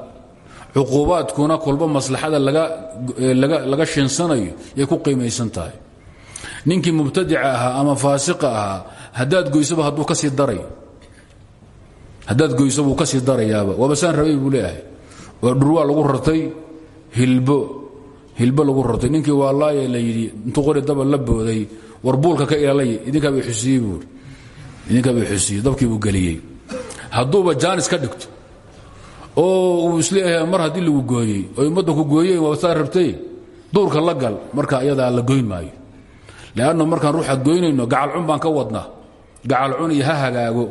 Cuquubaadkuna kolba maslaxada laga shinsanayo yay ku qiimaysan tahay. Ninkii mubtadica ama faasiqa ahaa haddaad goysaba hadduu ka sii daray. Haddaad goysaba uu ka sii darayaaba. Waabasaan rabay buu leeyahay. Oo dhurwaa lagu rartay hilbo hilbo lagu rartay ninkii waa laaya la yidhi intuu qori daba la booday war buulka ka ilaalay idinkaaba xusiyey buuri idinkaaba xusiyey dabkiibuu geliyey. Hadduuba jaanis ka dhigto. Oo uu is leeyahay mar haddii lagu gooyey oy ummadda ku gooyeen waasaa rabtay. Duurka la gal marka iyadaa la goyn maayo. Leanno markaan ruuxa goynayno gacalcun baan ka wadnaa. Gacalcun iyo ha hagaago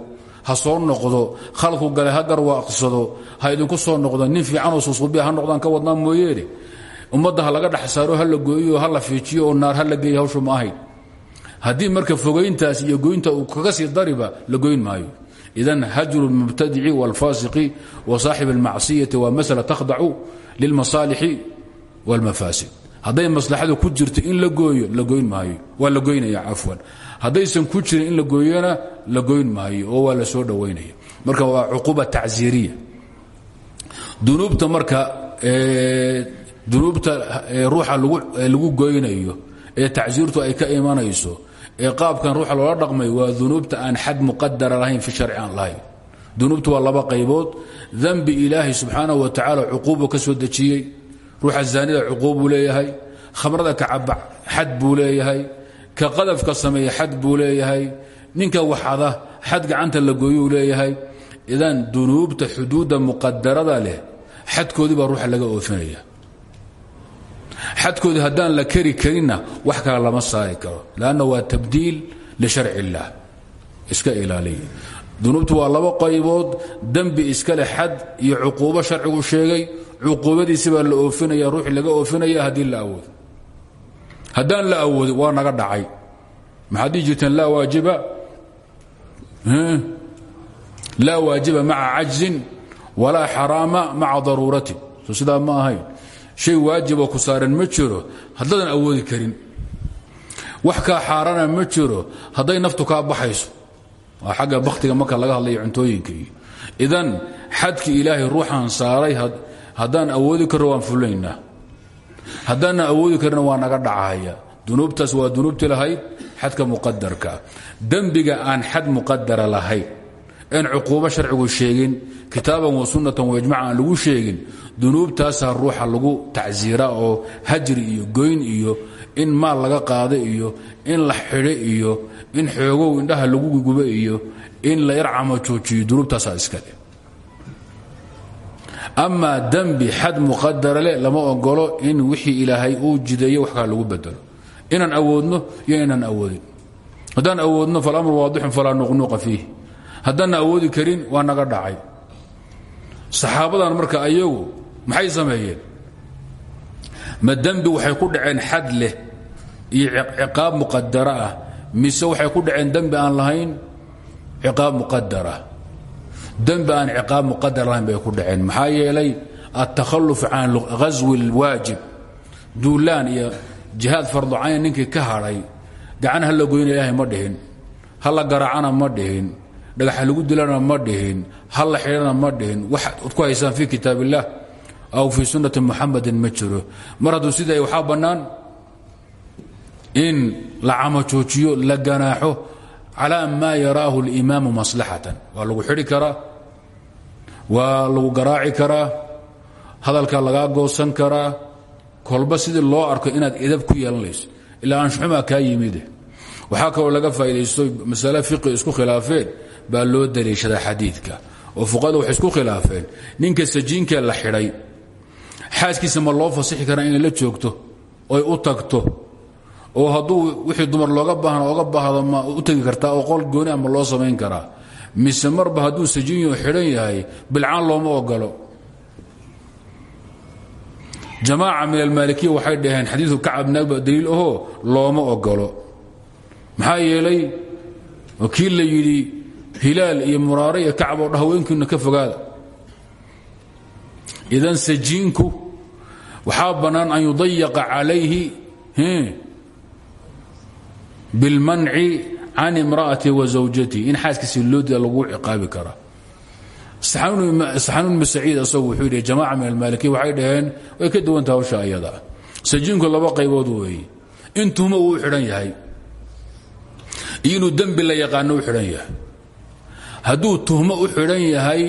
ha soo noqdo khalku gale ha garwaaqsado ha idinku soo noqdo nin fiicanoo susuubiya ha noqdaan ka wadnaa mooyeene ummadda ha laga dhex saaro ha la gooyiyo ha la fiijiyo oo naar ha la geeya hawshu ma ahayn haddii marka fogayntaas iyo goynta uu kaga sii dariba la goyn maayo idan hajru اlmubtadici wاlfaasiqi wa saaxib اlmacsiyati waa masla takhdacu lilmasaalixi wاlmafaasid hadday maslaxadu ku jirto in la gooyo la goyn maayo waa la goynaya cafwan haddaysan ku jirin in la gooyona la goyn maayo oo waa la soo dhowaynaya marka waa cuquba tacsiiriya dunuubta marka dunuubta ruuxa lagu goynayo ee tacsiirtu ay ka imanayso ee qaabkan ruuxa loola dhaqmay waa dunuubta aan xad muqadara lahayn fi sharci aan lahayn. Waa laba qaybood. Dembi ilaahay subxaanahu wa tacaala cuquubu ka ruuxa zaanida cuquub leeyahay. Khamrada ka caba xad buu leeyahay. Ka qadafka xad buu ninka waxada xad gacanta la gooyuu leeyahay. Idan dunuubta xuduudda muqadarada leh xadkoodii baa ruuxa laga oofinaya xadkoodii haddaan la keri karinna wax kale lama saari karo lanna waa tabdiil lisharci illaah. Iska ilaaliya. Dunuubtu waa laba qaybood dembi iska leh xad iyo cuquubo sharcigu sheegay cuquubadiisi baa la oofinaya ruuxii laga oofinaya haddii la awoodo. Haddaan la awoodin waa naga dhacay. Maxaad dhihi jirteen waajiba laa waajiba maca cajzin walaa xaraama maca daruuratin so sidaa ma ahayn shay waajiboo ku saaran ma jiro haddaadan awoodi karin. Wax kaa xaarana ma jiro hadday naftu kaa baxayso. Waa xagga bakhtiga marka laga hadlaya cuntooyinka idan xadki ilaahay ruuxaan saaray haddaan awoodi karno waan fulaynaa haddaanna awoodi karina waa naga dhacaya. Dunuubtaas waa dunuubti lahayd xadka muqadarkaa dembiga aan xad muqadara lahayn en cuquubo sharcigu sheegin kitaaban wa sunnatan waijmac aan lagu sheegin dunuubtaasaa ruuxa lagu tacsiira oo hajri iyo goyn iyo in maal laga qaada iyo in la xidho iyo in xoogow indhaha lagu gubo iyo in la yarcamo joojiyo dunuubtaasaa iskale amaa dembi xad muqadara leh lama ogolo in wixii ilaahay uu jideeyo wax lagu bedelo inaan awoodno iyo inaan awoodin. Haddaan awoodno falamru waadixun falaa nuqnuqa fiih haddaanna awoodi karin waa naga dhacay. Saxaabadan marka ayagu maxay sameeyeen? Ma waxay ku dhaceen xad leh iyo ciqaab muqadara ah mise waxay ku dhaceen dembi aan lahayn ciqaab muqadara dembi aan ciqaab muqadar lahayn bay ku dhaceen. Maxaa yeelay altakhalluf can ghaswi اlwaajib duulaan iyo jihaad farducayn ninkii ka hadhay gacan ha la goyna ilaahay ma dhihin. Ha la garaacana ma dhihin dhagaxa lagu dilana ma dhihin ha la xidhana ma dhihin waxaad ku haysaan fii kitaab illah aw fii sunnati muxamadin ma jiro. Mar hadduu sidaa waxaa bannaan in la camajoojiyo la ganaaxo calaa maa yaraahu اlimaamu maslaxatan. Waa lagu xidhi karaa waa lagu garaaci karaa hadalka lagaa goosan karaa kolba sidii loo arko inaad edab ku yeelanayso ilaa anshuxumaa kaa yimide. Waxaa kaloo laga faa'idaysto masale fiqi isku khilaafeen baa loo daliishadaa xadiidka. Oo fuqahada waxay isku khilaafeen. Ninka sajiinkee la xidhay xaaskiisa ma loo fasixi karaa inay la joogto oy u tagto oo hadduu wixii dumar looga baahna oga baahdo ma u tegi kartaa oo qol gooni ama loo samayn karaa. Mise marba hadduu sajiinyo xidhan yahay bilcaan looma ogolo jamaaca min almaalikiya waxay dhaheen xadiidu kacab naagba daliil ahoo looma ogolo maxaa yeelay kii la yidhi hilaal iyo muraare iyo kacab oo ka fogaada. Idan sajiinku waxaa bannaan an yudayaqa calayhi bilmanci can imra'ati wa zawjatihi in xaaskiisi loodida lagu ciqaabi karaa saxanuun ibn saciid asagu wuxuu yidhi jamaca min almaalikiya waxay dhaheen way ka duwanta hawsha ayada. Sajiinku laba qaybood weeye in uu u yahay. Iyo inuu la yaqaano u xidhan yahay hadduu tuhmo u xidhan yahay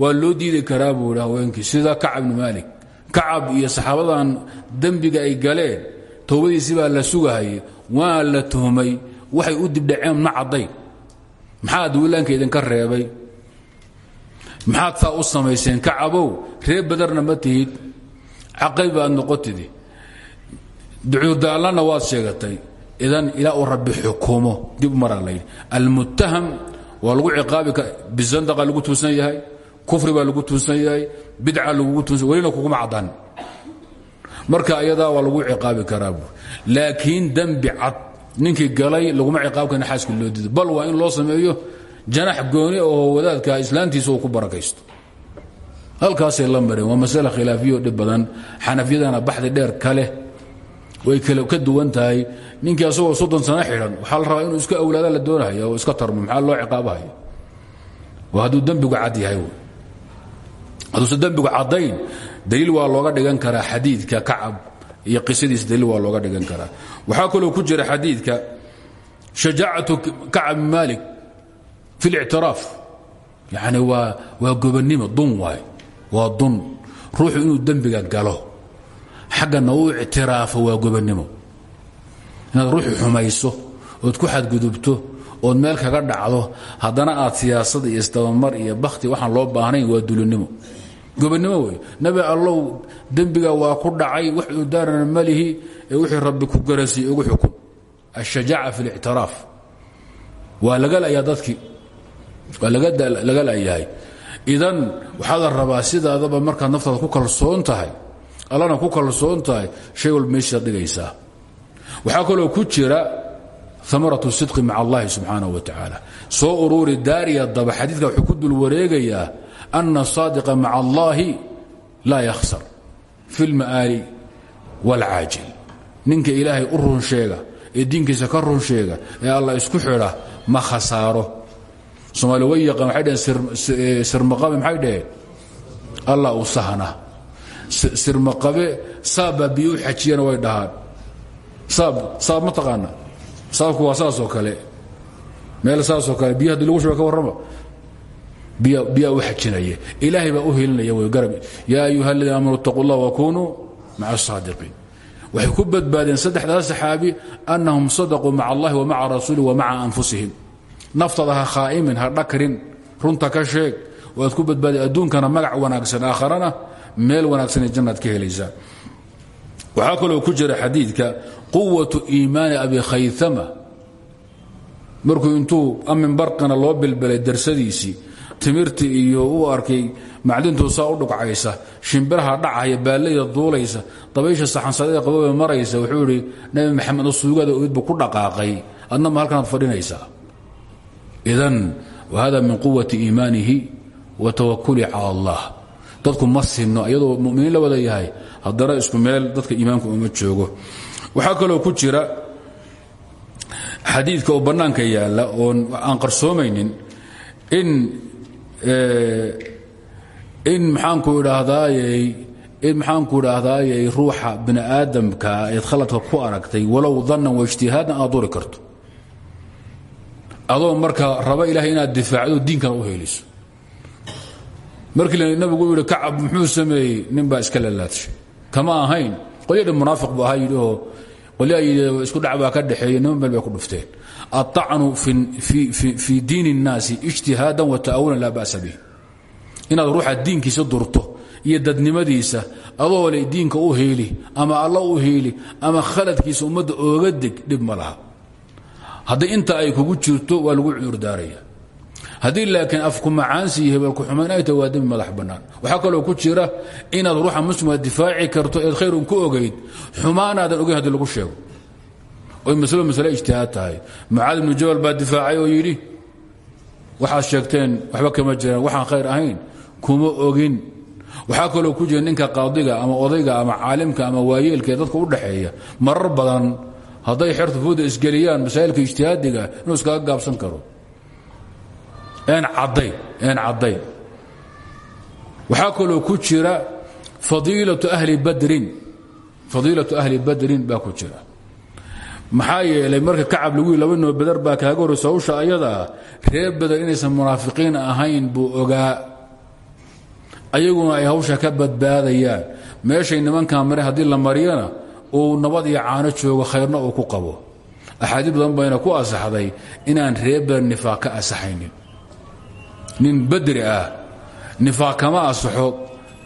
waa loo diidi karaa buu haweenkii. Sida kacab ibnu maalik. Kacab iyo saxaabadan dembiga ay galeen towbadiisi baa la sugahayay waa la tuhmay waxay u dibdhaceen ma caddayn maxaad wiilaanka idinka reebay? Maxaad saa u samayseen? Kacabow reer badarna ma tihid. Caqay noqotidi ducuurdaallana waad sheegatay. Idan ilaa uu rabbi xukumo dib maraa layidhi almuttaham waa lagu ciqaabi bizandaqa lagu tuusan yahay kufri baa lagu tuusan yahay bidca lagugu tuusan welina kuguma caddaan. Marka ayadaa waa lagu ciqaabi karaa laakiin dembi cad ninkii galay laguma ciqaab kana xaaska loo diido bal waa in loo sameeyo janax gooni oo wadaadka islaantiisa uu ku barakaysto. Halkaasay la mareen waa masale khilaafiyo dhib badan. Xanafiyadana baxdi dheer ka way ka duwan tahay. Ninkii asagoo soddon sano xidhan waxaa la rabaa inuu iska awlaada la doonahaya oo iska tarmo maxaa loo ciqaabahaya waa hadduu dembigu cad yahay hadduusan dembigu caddayn daliil waa looga dhigan karaa xadiidka kacab iyo qisadiisa daliil waa looga dhigan karaa. Waxaa kaloo ku jira xadiidka shajaacatu kacab maalik fi اlictiraaf yani waa waa gobonnimo dun waay. Waa dun. Ruuxu inuu dembiga galo xaggana u ictiraafo waa gobonnimo. Inaad ruuxu xumayso ood ku xadgudubto ood meel kaga dhacdo haddana aad siyaasad iyo isdabamar iyo bakhti waxaan loo baahnayn waa dulinimo. Gobonnimo wey nebi allow dembiga waa ku dhacay wax udaarana malihi ee wixii rabbi ku garasiy ugu xukun. Ashajaaca fi اlictiraaf waa laga layaa dadkii waa laga layahay idan waxaa la rabaa sidaadaba markaad naftaada ku kalsoon tahay allana ku kalsoon tahay shay walba meeshiisaad dhigaysaa waxaa ku jira amarat sidqi maca allahi subxaanah wa tacaala. Soo uruuri daariya daba xadiidka wuxuu ku dul wareegayaa ana asaadiqa maca allaahi laa yakhsar. Fi lma'aali wاlcaajil ninka ilaahay u sheega ee diinkiisa sheega ee allah isku xidha ma khasaaro. Soomaali way yaqaan waxay dheheen sirmaqaami eh, allah u sirmaqabe saabbaa biyo xajiyana way dhahaan. Saab saab ma taqaana. Saabku waa saasoo kale. Meel saasoo kale biyo lagu shuba ka warrama biya biyaa u xajinaya. Ilaahay baa u helinaya way garab yaa ayuha aladiina aamanu itaquu allah wakunuu maca asaadiqiin waxay ku badbaadeen saddexdaas saxaabi annahum sadaquu maca allahi wa maca rasuulih wa maca anfusihim. Naftada ha khaa'imin runta ka sheeg. Waad ku badbaadi adduunkana magac wanaagsan aakharana meel wanaagsanay jannaad ka helaysaa waxaa kaloo ku jira xadiidka quwatu iimaani abi khayama markuu intuu amin barqina loo bilbilay darsadiisii timirtii iyo u arkay macdintuu saa u dhugcaysa shimbiraha dhacaya baallayda duulaysa dabaysha saxansadada qaboobe maraysa wuxuu idhi nabi maxamed suugada oydbu ku dhaqaaqay adna ma halkanaad fadhinaysaa. Idan wahada min quwati iimaanihi wa tawakuli cala allah dadku ma sinno iyadoo muminiin la wada yahay. Haddana isku meel dadka iimaanku uma joogo. Waxaa kaloo ku jira xadiidka oo bannaanka yaalla oon aan qarsoomaynin in in maxaanku idhaahdayey id maxaanku idhaahdaayay ruuxa bini aadamkaa eed khaladka ku aragtay walow dannan waijtihaadan aad duri karto. Adoo marka raba ilahay inaad difaacdo diinkana u heliso markii nabigu yidhi kacab muxuu sameeyey nin baa iska lalaadshay kama ahayn qolyadhi munaafiq bu ahaa yidhi oo qolyaa yidhi isku dhac baa ka dhexeeya niman meel bay ku dhufteen aلطacnu fii diin الnaasi اجtihaadan wa ta'awulan laa ba'sa bih inaad ruuxa diinkiisa durto iyo dadnimadiisa adoo le diinka u heeli ama alla u heeli ama khaladkiisa ummadda ooga deg dhib ma laha haddii inta ay kugu jirto waa lagu cudurdaaraya haddii laakiin afku macaansi iyo hebelku xumayn ay tahay madax bannaan. Waxaa kaloo ku jira inaad ruuxa muslimka difaaci karto eed khayrun ku ogayd xumaanaadan ogeyn haddii lagu sheego. Oy maslo masle ijtihaad tahay. Mucaad ibnu jabal baa difaacay oo yidhi waxaad sheegteen waxba kama jiraan waxaan khayr ahayn kuma ogin. Waxaa kaloo ku jira ninka qaadiga ama odayga ama caalimka ama waayeelka ee u dhaxeeya marar badan hadday xertu fooda isgeliyaan masaa'ilka ijtihaadiga inuu iskaga gaabsan karo een caddayn een caddayn. Waxaa kaloo ku jira fadiilatu ahli badrin. Fadiilatu ahli badrin baa ku jira. Maxaa yeelay marka kacab lagu laba noo beder baa kaaga horraysa hawsha ayadaa reer beder inaysan munaafiqiin ahayn buu ogaa. Ayaguna ay hawsha ka badbaadayaan. Meeshay nimankan mare haddii la mariyana uu nabad iyo caano joogo khayrna uu ku qabo. Axaadiis badan ku asaxday inaan reer beder nifaaq ka asaxaynin nin badri ah nifaaq kama asaxo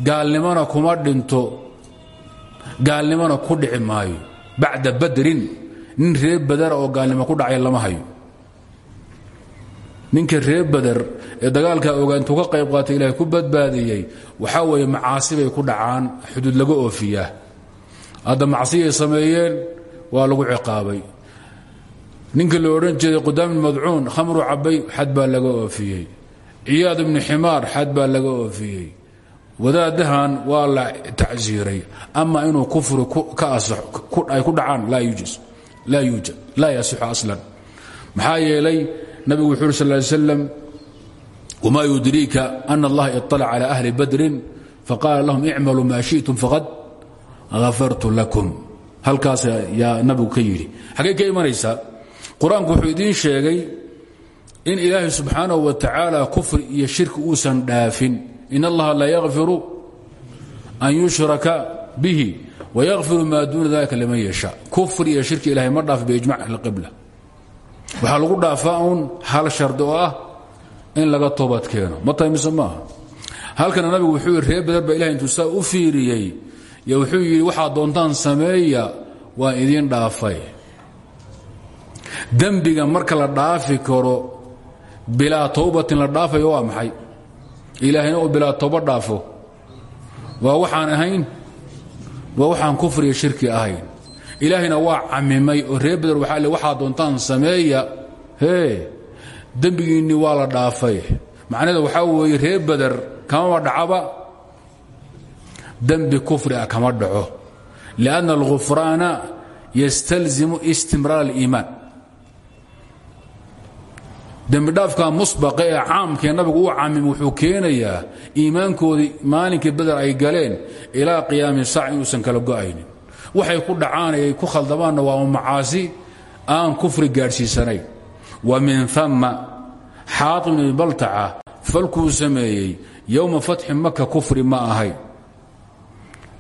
gaalnimona kuma dhinto gaalnimona ku dhici maayo. Bacda badrin nin reer badera oo gaalnimo ku dhacay lama hayo. Ninka reer bader ee dagaalkaa ogaa intuu ka qayb qaatay ilaahay ku badbaadiyey waxaa weeye macaasi bay ku dhacaan xuduud laga oofiyaa. Hadda macsiyay sameeyeen waa lagu ciqaabay. Ninka la odhan jeeday qudaam ibn madcuun khamru cabay xad baa laga oofiyey ciyaad ibnu ximaar xad baa laga oofiyey. Wadaadahan waa la tacsiiray ama inuu kufri ay ku dhacaan laa yasixu aslan. Maxaa yeelay nabigu wuxu uri sal ly slam wma yudriika ana allaha iطalac cala ahli badrin faqaala lahum icmaluu maa shiئtum faqad hafartu lakum. Halkaas yaa nabigu ka yidhi. Xaggay ka wuxuu idiin sheegay in ilaahay subxaanaه wa tacaala kufri iyo shirki uusan dhaafin. In allaha la yakfiru an yushraka bihi wayakfiru maa duuna dalika liman yashaa. Kufri iyo shirki ilahay ma dhaaf biijmac ahliqibla waxaa lagu dhaafaa uun hal shardi ah in laga toobad keeno. Ma tahay mise maaha? Halkana nabigu wuxuu yidhi reer bader baa ilahay intuu saa u fiiriyey yo wuxuu yidhi waxaad doontaan sameeya waan idiin marka la dhaafi karo bilaa towbatin la dhaafayo waa maxay? Ilaahayna uu bilaa tooba dhaafo. Waa waxaan ahayn waa waxaan kufriya shirki ahayn. Ilaahayna waa camimay oo reer beder waxaa le doontaan sameeya. Hee dembigiinni waa la dhaafay. Macnaheeda waxaa weeye reer beder dhacaba dembi kufri ah kama dhaco. Lianna alghufraana yastalzimu istimraar aliimaan dembidhaafka musbaqa ee caamkee nabigu u camim wuxuu keenayaa iimaankoodii maalinkii beder ay galeen ilaa qiyaami saac inuusan kala go'aynin. Waxay ku dhacaan ay ku khaldamaanna waa macaasi aan kufri gaadhsiisanayn. Wa min ama xaatim ibn baltaca falkuu sameeyey yowma fatxi kufri ma ahayn.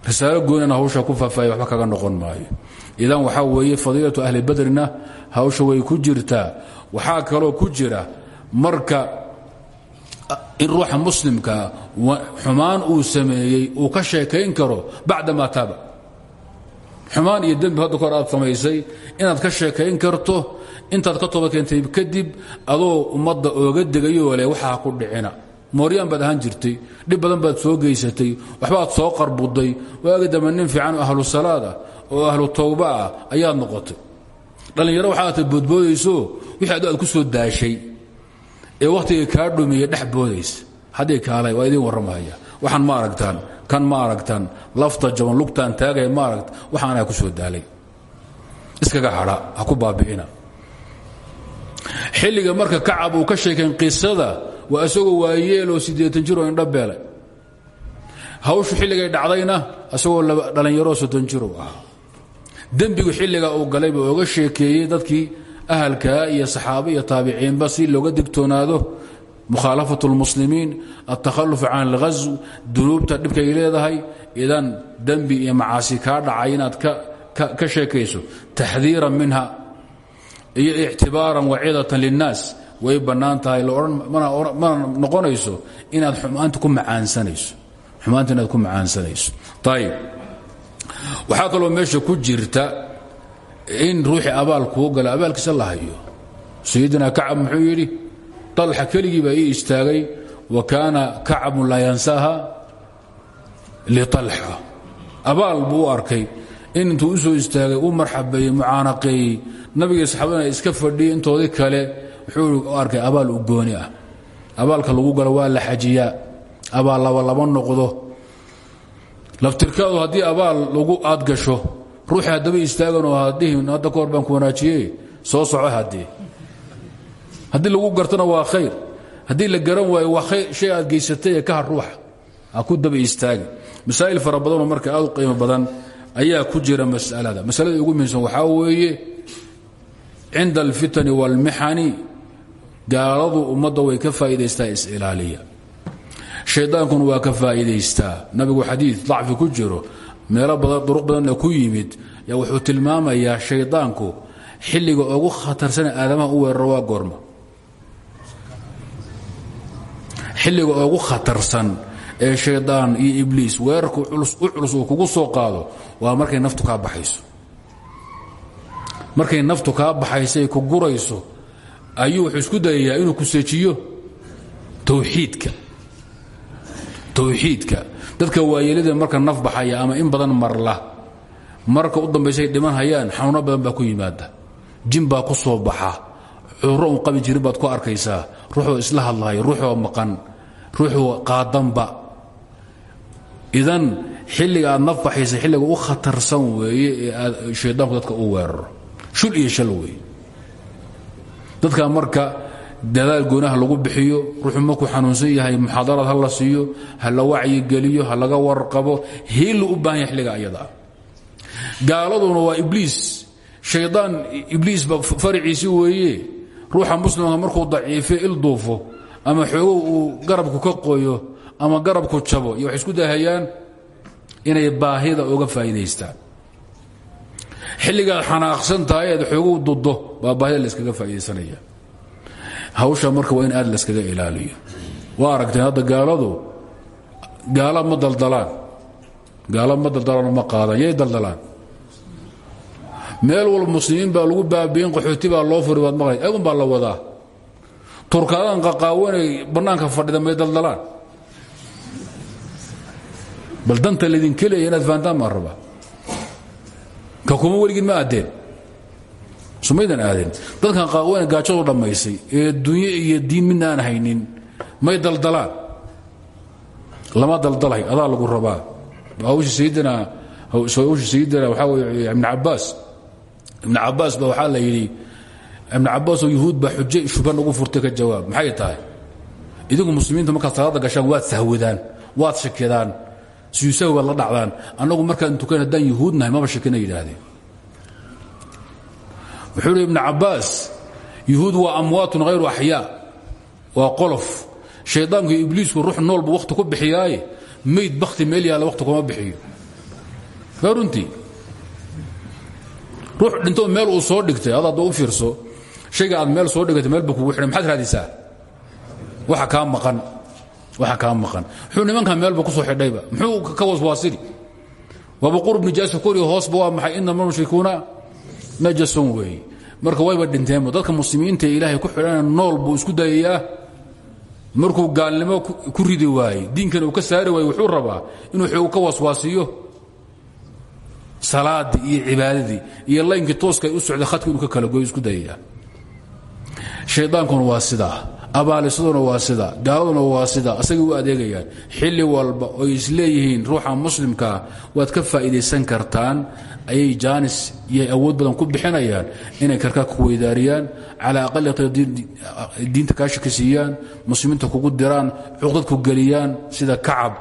Risaalo goonana hawsha ku faafaya waxba kaga noqon maayo. Idan waxaa weeye fadiilatu ahli badrina hawsha way ku jirtaa waxaa kaloo ku jira marka in ruuxa muslimkaa xumaan uu sameeyey uu ka sheekayn karo bacda maa taaba. Xumaan iyo dembi hadda kahor aad samaysay inaad ka sheekayn karto intaad ka toba keentay kadib adoo ummadda ooga degayoo le waxaa ku dhicina. Mooryaan baad ahaan jirtay dhib badan baad soo geysatay waxbaad soo qarbuday waagi dambe nin fiican ahlu salaada oo ahlu towba ah ayaad noqotay dhallinyaro waxaad ta boodboodayso wixii adu aad ku soo daashay. Ee wakhtiga kaa dhumiya dhex boodaysa kaalay waa idiin warramaya. Waxaan ma aragtaan kan ma aragtaan lafta jaban lugtaan taagaya ma aragt waxaanaa ku soo daalay. Iskaga hadha ha ku baabi'ina. Xilliga marka kacab uu ka sheekayn qisada waa isagoo waayeeloo siddeetan jiroo indhabeelay hawshu xilligay dhacdayna isagoo dhallinyaroo soddon jiru ahaa dembigu xilliga uu galayba oga sheekeeyey dadkii ahalkaa iyo saxaabe iyo taabiciinba si looga digtoonaado mukhaalafat اlmuslimiin altakhaluf can اlghasw dunuubta dhibkay leedahay idan dembi iyo macaasi kaa dhacay inaad ka sheekayso. Taxdiiran minha iyo ictibaaran wacidatan linnaas way bannaan tahay. Mana noqonayso inaad xumaanta ku macaansanayso. Xumaanta inaad ku macaansanayso ayib waxaa kaloo meesha ku jirta in ruuxii abaal kuu gala abaalkiisa la hayo. Sayidina kacab muxuu yidhi dalxa keligii baa ii istaagay wa kaana kacabun laa yansaaha lialxa abaal buu u arkay in intuu u soo istaagay u marxabeeyey mucaanaqeeyey nabigii saxaabadana iska fadhiyey intoodii kale wuxuu arkay abaal u gooni ah. Abaalka lagu galo waa la xajiyaa abaal laba laba noqdo laftirkaadu haddii abaal lagu aad gasho ruuxii haddaba istaaganoo hadhihin hadda ku wanaajiye soo soco haddee haddii lagu gartona waa khayr haddii la garan waayo waa shay aad geysatay ee kahar ruuxa ha ku daba istaagi. Masaa'il marka aad qiimo badan ayaa ku jira masalada. Masalada ugu muhiimsan waxaa weeye cinda alfitani wاlmixani gaaladu ummadda way ka faa'idaystaa is-ilaaliya shaydaankuna waa ka faa'iidaystaa. Nabigu xadiid dacfi ku jiro meelo badan duruq badanna ku yimid yaa wuxuu tilmaamayaa shaydaanku xilliga ugu khatarsana aadamaha u weeraro waa goorma. Xilliga ugu khatarsan ee shaydaan iyo ibliis weerarku u culus uu kugu soo qaado waa markay naftu kaa baxayso. Markay naftu kaa baxayso ay ku gurayso ayuu wuxuu isku dayayaa inuu ku seejiyo tawxiidka tawxiidka dadka waayeelada marka naf baxaya ama in badan marla marka u dambaysay dhiman hayaan xanuuno badan baa ku yimaada. Jin baa ku soo baxa. Cudurro un qabi jirin baad ku arkaysaa. Ruuxoo isla hadlaya ruuxoo maqan ruuxuu qaadanba. Idan xilliga aad naf baxaysa xilliga u khatarsan weeye ee aad shaydaanku dadka u weeraro. Shul iyo shal weeye. Dadka marka dadaal goonaha lagu bixiyo ruuxu markuu xanuunsan yahay muxaadaraad ha la siiyo ha la wacyigeliyo ha laga warqabo hiilu u baahan yahay xilliga ayada. Gaaladuna waa ibliis. Shaydaan ibliisba faraciisi weeye. Ruuxa muslimka markuu daciife il duufo ama xoogo uu garabku ka qoyo ama garabku jabo iyo waxay isku dahayaan inay baahida uga faa'iidaystaan. Xilligaad xanaaqsan tahay eed xoogu dudo baa baahida layskaga faa'iidaysanaya hawsha marka waa in aad layskaga ilaaliyo. Waa aragteen hadda gaaladu gaala ma daldalaan. Gaala ma daldalaan ma qaadaan. Yay daldalaan. Meel walba muslimiin baa lagu baabiin qaxooti baa loo furi baad maqlay. Baa la wadaa. Turkaadan qaqaawanay bannaanka fadhida may daldalaan. Bal danta laydinka leeya inaad fahantaan ka kuma weligin ma aadeen sumaydan aadeen dadkan qaawana gaajadu dhammaysay ee dunye iyo diin midna aan haynin may daldalaan. Lama daldalay adaa lagu rabaa. Hawsha sayidina waxaa weye ibn cabbaas ibn cabbaas ba waxaa la yidhi ibn cabbaasoo yuhuud baa xujo shuban ugu furtay ka jawaab. Maxay tahay? Idinku muslimiinta markaad salaada gashaan waad sahwadaan waad shakidaan suyuusahi waad la dhacdaan. Annagu markaan tukan haddaan yuhuudnahay maba shakina yidhaahdeen wuxuu uhi ibn cabbaas yuhuud waa amwaatun hayru axyaa waa qolof. Shaydaanku ibliisku ruux noolbu wakhti ku bixiyaaye mayd bakti meel yaalla wakhti kuma bixiyo. Waa runtii. Ruux dhinto meel uu soo dhigtay ad adda u fiirso shayga aad meel soo dhigatay meel ba kugu xidhay maxaad raadisaa? Waxa kaa maqan waxa kaa maqan. Muxuu nimankan meelba ku soo xidhayba? Muxuu ka waswaasiri waaba qurub nijaasa kori hoosba waa maxay? Inama mushrikuuna najasun weeye marka wayba dhinteenba dadka muslimiinta ilaahay ku xidhana nool buu isku dayayaa. Markuu gaalnimo ku ridi waayey diinkan uu ka saari waaye wuxuu rabaa inuu xoog ka waswaasiyo salaadii iyo cibaadadii iyo laynkii tooska u socday khadka inuu ka kala goyo isku dayayaa. Shaydaankuna waa sidaa abaalisaduna waa sidaa gaaladuna waa sidaa asagay u adeegayaan. Xilli walba oy isleeyihiin ruuxa muslimkaa waad ka faa'iidaysan kartaan ayay jaanis iyo awood badan ku bixinayaan inay karkaa ku weydaariyaan calaa aqali diinta kaa shaki siiyaan muslimiinta kugu diraan cuqdad ku geliyaan sida kacab.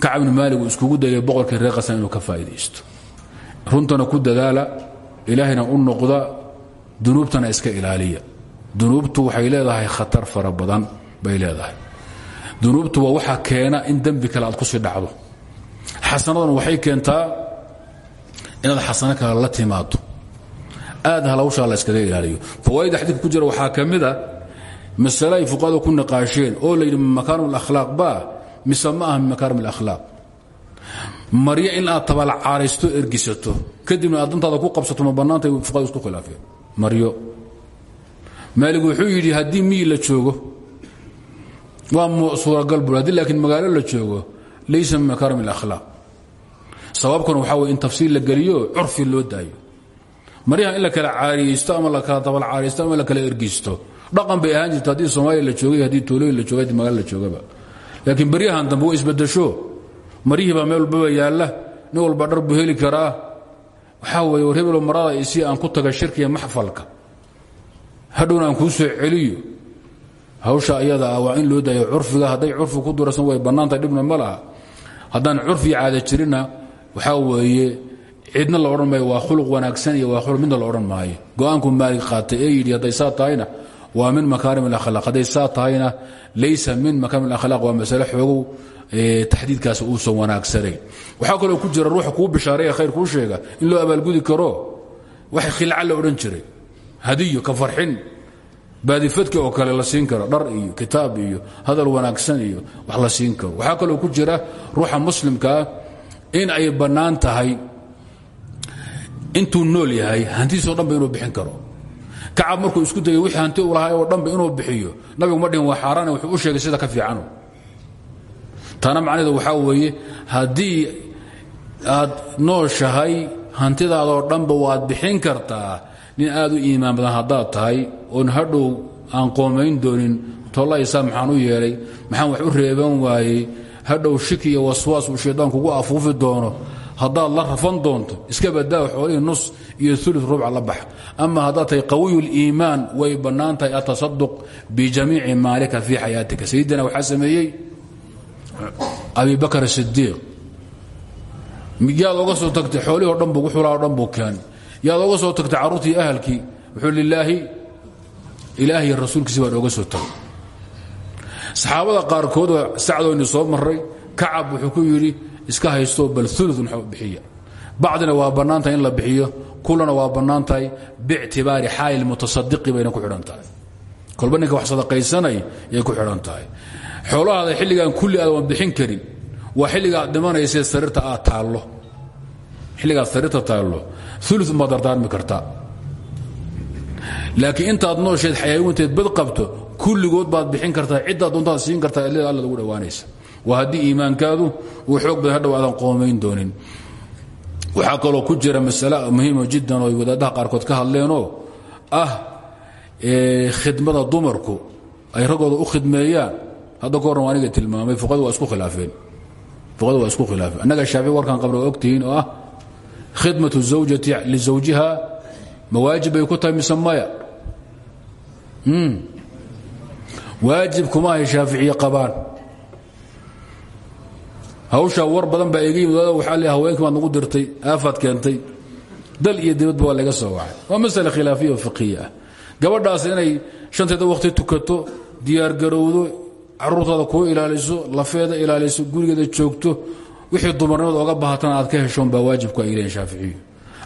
Kacab ibnu maalig uu iskugu dayay boqorkii reer qasan inuu ka faa'iidaysto. Runtana ku dadaala ilaahayna u noqda dunuubtana iska ilaaliya dunuubtu waxay leedahay khatar fara badan bay leedahay. Dunuubtu waa waxa keena in dembi kale aad ku sii dhacdo. Xasanaduna waxay keentaa inaad xasano kale la timaado aad halawshaa la iskaga ilaaliyo. Fawaaidda xadiidka ku jira waxaa ka mid a masale ay fuqahadu oo la yidhi makaarim alakhlaaq ba mise ma aha in aad tabalcaaraysto ergisato. Kadibna aad ku qabsato ma bannaantay isku khilaafeen. Maryo maalig wuxuu yidhi haddii miyi la joogo waa suuragal bur haddii laakiin magaalo la joogo laysa min makaarim alakhlaaq. Sababkan waxaa wey in tafsiil la geliyo curfi loo daayo. Maryaha in la kala caariyeysto ama la kala dabal caariysto ama la kala ergisto dhaqan bay ahaan jirta haddii soomaaliya la joogay haddii tuulooyin la joogay haddii magaalo la joogaba. Laakiin baryahan dambe way isbedesho. Maryihii baa meel walbaba yaalla nin walba dhar buu heli karaa. Waxaa weeye war hebelo marada isii aan ku taga shirkiya maxfalka hadhowna aan kuu soo celiyo. Hawsha iyada ah waa in loo daayo curfiga. Hadday curfi ku duraysan way bannaantahay dhibna ma laha. Haddaan caada jirinna waxaa weeye cidna la odhan maayo waa khuluq wanaagsan iyo waa khuluq midna la odhan maayo. Go'aanku qaatay ee yidhi hadday saa waa min makaarim alakhlaaq hadday saa tahayna laysa min makaarim alakhlaaq waa masale xoogow taxdiidkaasi uusan wanaagsanayn. Waxaa kaloo ku jira ruuxa kuu bishaareeya khayr kuu sheega in loo abaalgudi karo. Wax khilca la odhan jiray hadiyo ka farxin. Baadifadka oo kale la siin karo dhar iyo kitaab iyo hadal wanaagsan iyo wax la siin karo. Waxaa kaloo ku jira ruuxa muslimkaa in ay bannaan tahay intuu nool yahay hantidiisoo dhanba inuu bixin karo. Kacab markuu isku dayay wixii hanti u lahay oo dhanba inuu bixiyo. Nabigu ma dhihin waa xaaraane wuxuu u sheegay sida ka fiicano taana macnaheedu waxaa weeye haddii aad nooshahay hantidaadoo dhanba waad bixin kartaa nin aad u iimaan badan haddaad tahay oon hadhow aan qoomayn doonin tollaysaa maxaan u yeelay maxaan wax u reeban waayey hadhow shiki iyo waswaas uu shaydaan kugu afuufi doono haddaad la rafan doonto iska badaa xoolihii nus iyo ulu rubca la bax. Ama haddaad tahay qawiyu liimaan way bannaan tahay atasaduq bijamiici maalika fii xayaatika. Sayidina waxaa sameeyey abi bakr sidiiq yaad oga soo tagtay? Xoolihii o dhan bu wuxulaa o buu keenay yaad oga soo tagtay carruurtii ahalkii. Wuxuu lilaahi ilaahiy rasuulkiisi baan oga soo tagay saxaabada qaarkood oo sacdoynu soo maray kacab wuxuu ku yidhi iska haysto bal ulun bixiya? Bacdina waa bannaan tahay in la bixiyo kulana waa bannaan tahay biictibaari xaali mutasadiqi bayna ku xidhan tahay. Kolba ninka wax sadaqaysanay xilligaan kulli aad waan bixin karin. Waa xilliga aad dhimanaysee sariirta aad taallo. Xilligaad sariirta taallo baad dardaarmi kartaa laakiin intaad noosheed xayaawanteed bad qabto kulligood baad bixin kartaa ciddaad doontaad siin kartaa ilada alla lagu dhowaanaysa waa haddii iimaankaadu uu xoog badan hadhow aadan qoomayn doonin. Waxaa kaloo ku jira masale muhiima jiddan oo ay wadaadaha qaarkood ka hadleenoo ah khidmada dumarku ay raggooda u khidmeeyaan. Hadda ka horran aniga tilmaamay fuqadu waa isku khilaafeen. Annaga khidmatu zawjati lizawjiha mawaajib bay ku tahay mise maya waajib kuma ahay shaaficiye qabaan. Hawshaa war badan baa iga yimid waxaa le haweenkii baad nagu dirtay aafaad keentay. Dal iyo dibadba waa laga soo wacay. Waa masale khilaafiya oo fiqiya ah. Gabadhaas inay shanteeda waqti tukato diyaargarowdo caruurtaada kuu ilaaliso lafeeda ilaaliso gurigeeda joogto wixii dumarnimada oga bahatana aad ka heshoon baa waajibku ay leeyihiin shaaficiyu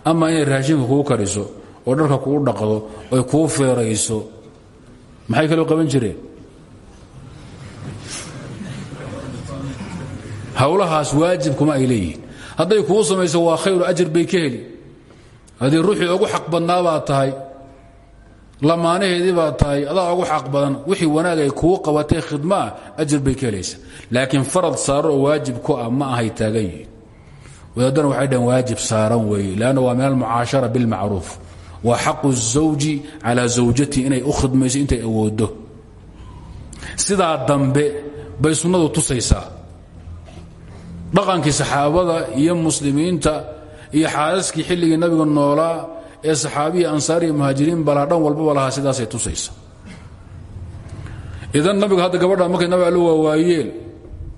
ama inay raashinka kuu kariso oo dharka kuu dhaqdo oy kuu feerayso maxay kaloo qaban jireen? Hawlahaas waajib kuma ay leeyihiin. Hadday kuu samayso waa khayru ajir bay ka heli. Haddii ruuxii ugu xaq badnaabaad tahay lamaanaheedii baad tahay adaa ugu xaq badan wixii wanaag ay kuu qabatay khidmaa ajir bay ka helaysa farad saaran waajib ku ah ahay taagan yihiin. Wadaadana waxay waajib saaran weeye leanna waa min almucaashara bilmacruuf waa xaqu zawji calaa zawjatii inay u khidmayso intay awoodo. Sidaa dambe bay sunnadu tusaysaa. Dhaqankii saxaabada iyo muslimiinta iyo xaadaskii xilligii nabiga noolaa ee saxaabiya ansaariya muhaajiriin balaa dhan walbaba lahaa sidaasay tusaysa. Idan nabiga hadda gabadha markay nabi allo waa waayeel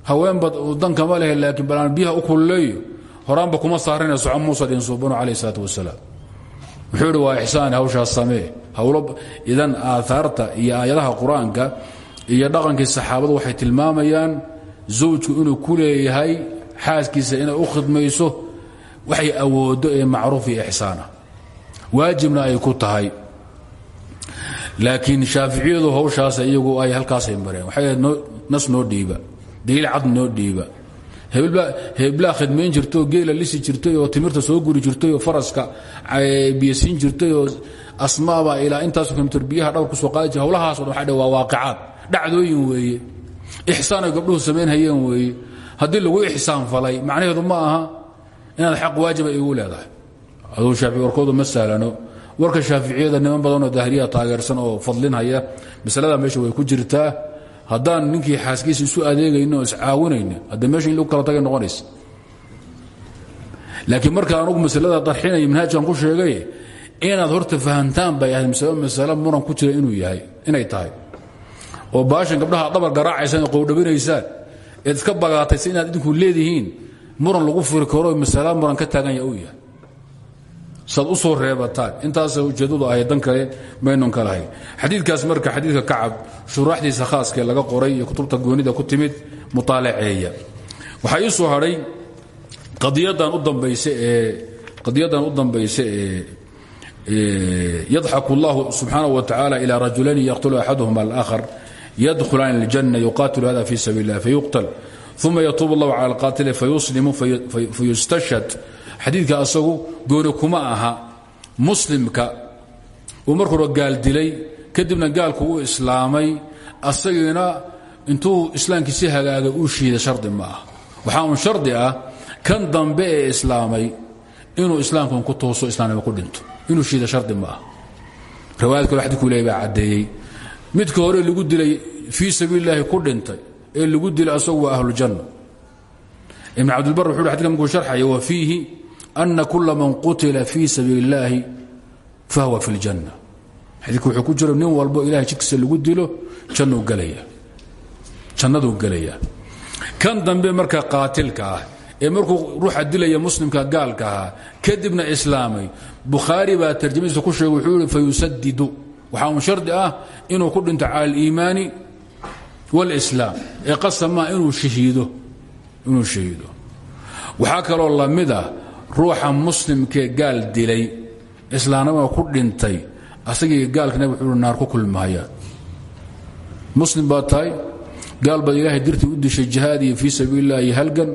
haweenba dankama lehe laakiin balaan biyaha u kulleeyo horaanba kuma saarina soco muusa dhin suubano calayh isalaat wasalaam. Wuxuu idhi waa ixsaan samee. Hawlo idan aaaarta iyo aayadaha qur'aanka iyo dhaqankii saxaabadu waxay tilmaamayaan zawjku inuu ku leeyahay xaaskiisa u khidmayso waxay awoodo ee macruuf iyo ixsaana waajibna ay ku tahay. Laakiin shaaficiyadu hawshaas iyagu ay halkaasay mareen. Waxay nas noo dhiiba. Daliil cad noo dhiiba. Heblaa khidmayn jirtayoo geela lisi jirtay oo timirta soo guri jirtay oo faraska biyasiin jirtay oo asmaaba ilaa intaaso kilomitr biyaha dhowr ku soo qaadi jir hawlahaaso dhan waxa waa waaqicaad dhacdooyin weeye. Ixsaan ay gabdhuhu samaynhayeen weeye. Haddii lagu ixsaan falay macnaheedu ma aha inaad xaq waajiba igu leedahay aduu shaafici warkoodu ma sahlano warka shaaficiyada niman badanoo daahiriya taageersan oo fadlinhaya masalada meesha way ku jirtaa. Haddaan ninkii xaaskiisa isu adeegayno o iscaawinayno hadde meesha in lagu kala tagay noqonaysa. Laakiin marka anugu masalada darxinaya manhaajkan ku sheegay inaad horta fahantaan bay ahayd masalo masalo muran ku jira inuu yahay inay tahay. Oo baashan gabdhaha dhabar garaacaysaan qowdhabinaysaan eed iska inaad idinku leedihiin muran lagu furi karo masala muran ka taagan ya u yahay saad u soo reebataan intaasa ujeeddadu ahayd dan kale maynon ka lahayn xadiidkaas marka xadiidka kacab shuraaxdiisa khaaskee laga qoray iyo kutubta goonida ku timid mutaalaceeya waxaa ii soo hadhay qadiyadan u dambaysa ee qadiyadan u dambaysa ee yadxaku اllahu subxaanaه wa tacaala ilى rajulayni yaqtulu axaduhuma alآkhar yadkhulaani اljanna yuqatilu hada fi sabiil اllah fayuqtal uma yatuub اllahu cala اlqaatili fayuslimu fayustashhad xadiidka asagu gooni kuma aha. Muslimka uu marka hore dilay kadibna gaalku u islaamay asagiina intuu islaamkiisi hagaagay uu shiiday shardi ma ah waxaa shardi ah kan dambe islaamay inuu islaamkan ku tooso islaamnimo ku dhinto inuu shiida shardi ma ah riwaayad kale xadidku ilahi baa caddeeyey. Lagu dilay fii sabiil ku dhintay ee lagu dilay asagu waa ahlujanna ibn cabdilbar wuxu xadika markuu sharxaya wa fiihi ana kula man qutila fii sabiil اllaahi fahuwa fi اljanna xadiidku wuxuu ku jiro nin walbo ilahay jidkiisa lagu dilo jannuu gelaya jannaduu gelaya kan dambe marka qaatilka ah ee markuu ruuxa dilaya muslimka gaalka ahaa kadibna islaamay bukhaari baa tarjamadiisa ku sheegay wuxuu yihi fayusadidu waxaa un shardi ah inuu ku dhinto cala aliimaani wاlslaam ee qasab maa inuu shahiido inuu shahiido waxaa kaloo lamid ah ruuxa muslimkee gaal dilay islaamnimada ku dhintay asagii gaalka nabig wuxuu naar ku kulmahayaan muslim baad gaal baad ilaahay dirtii u dishay jihaad iyo fii sabiil halgan.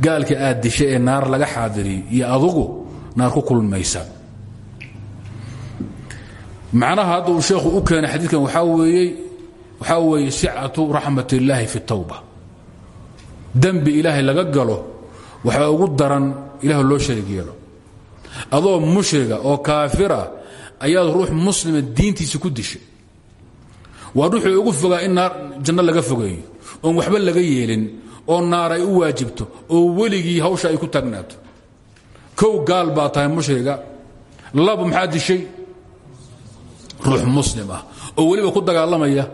Gaalka aad dishay ee naar laga xaadiriyey iyo adugu naar ku kulmaysa. Macnaha hadda sheekhu u keenay xadiidkan waxaa weeye waxaa weeye sicatu raxmat fi tawba. Dembi ilaahay laga galo waxaa ugu daran ilaah loo sharig yeelo. Adoo mushriga oo kaafira ayaad ruux muslima diintiisa ku dishay waa ruuxuu ugu fogaa in naar janno laga fogeeyo oon waxba laga yeelin oo naar ay u waajibto oo weligii hawsha ay ku taagnaato kow gaal baa tahay mushriga laba maxaa dishay? Ruux muslim ah oo weliba ku dagaalamaya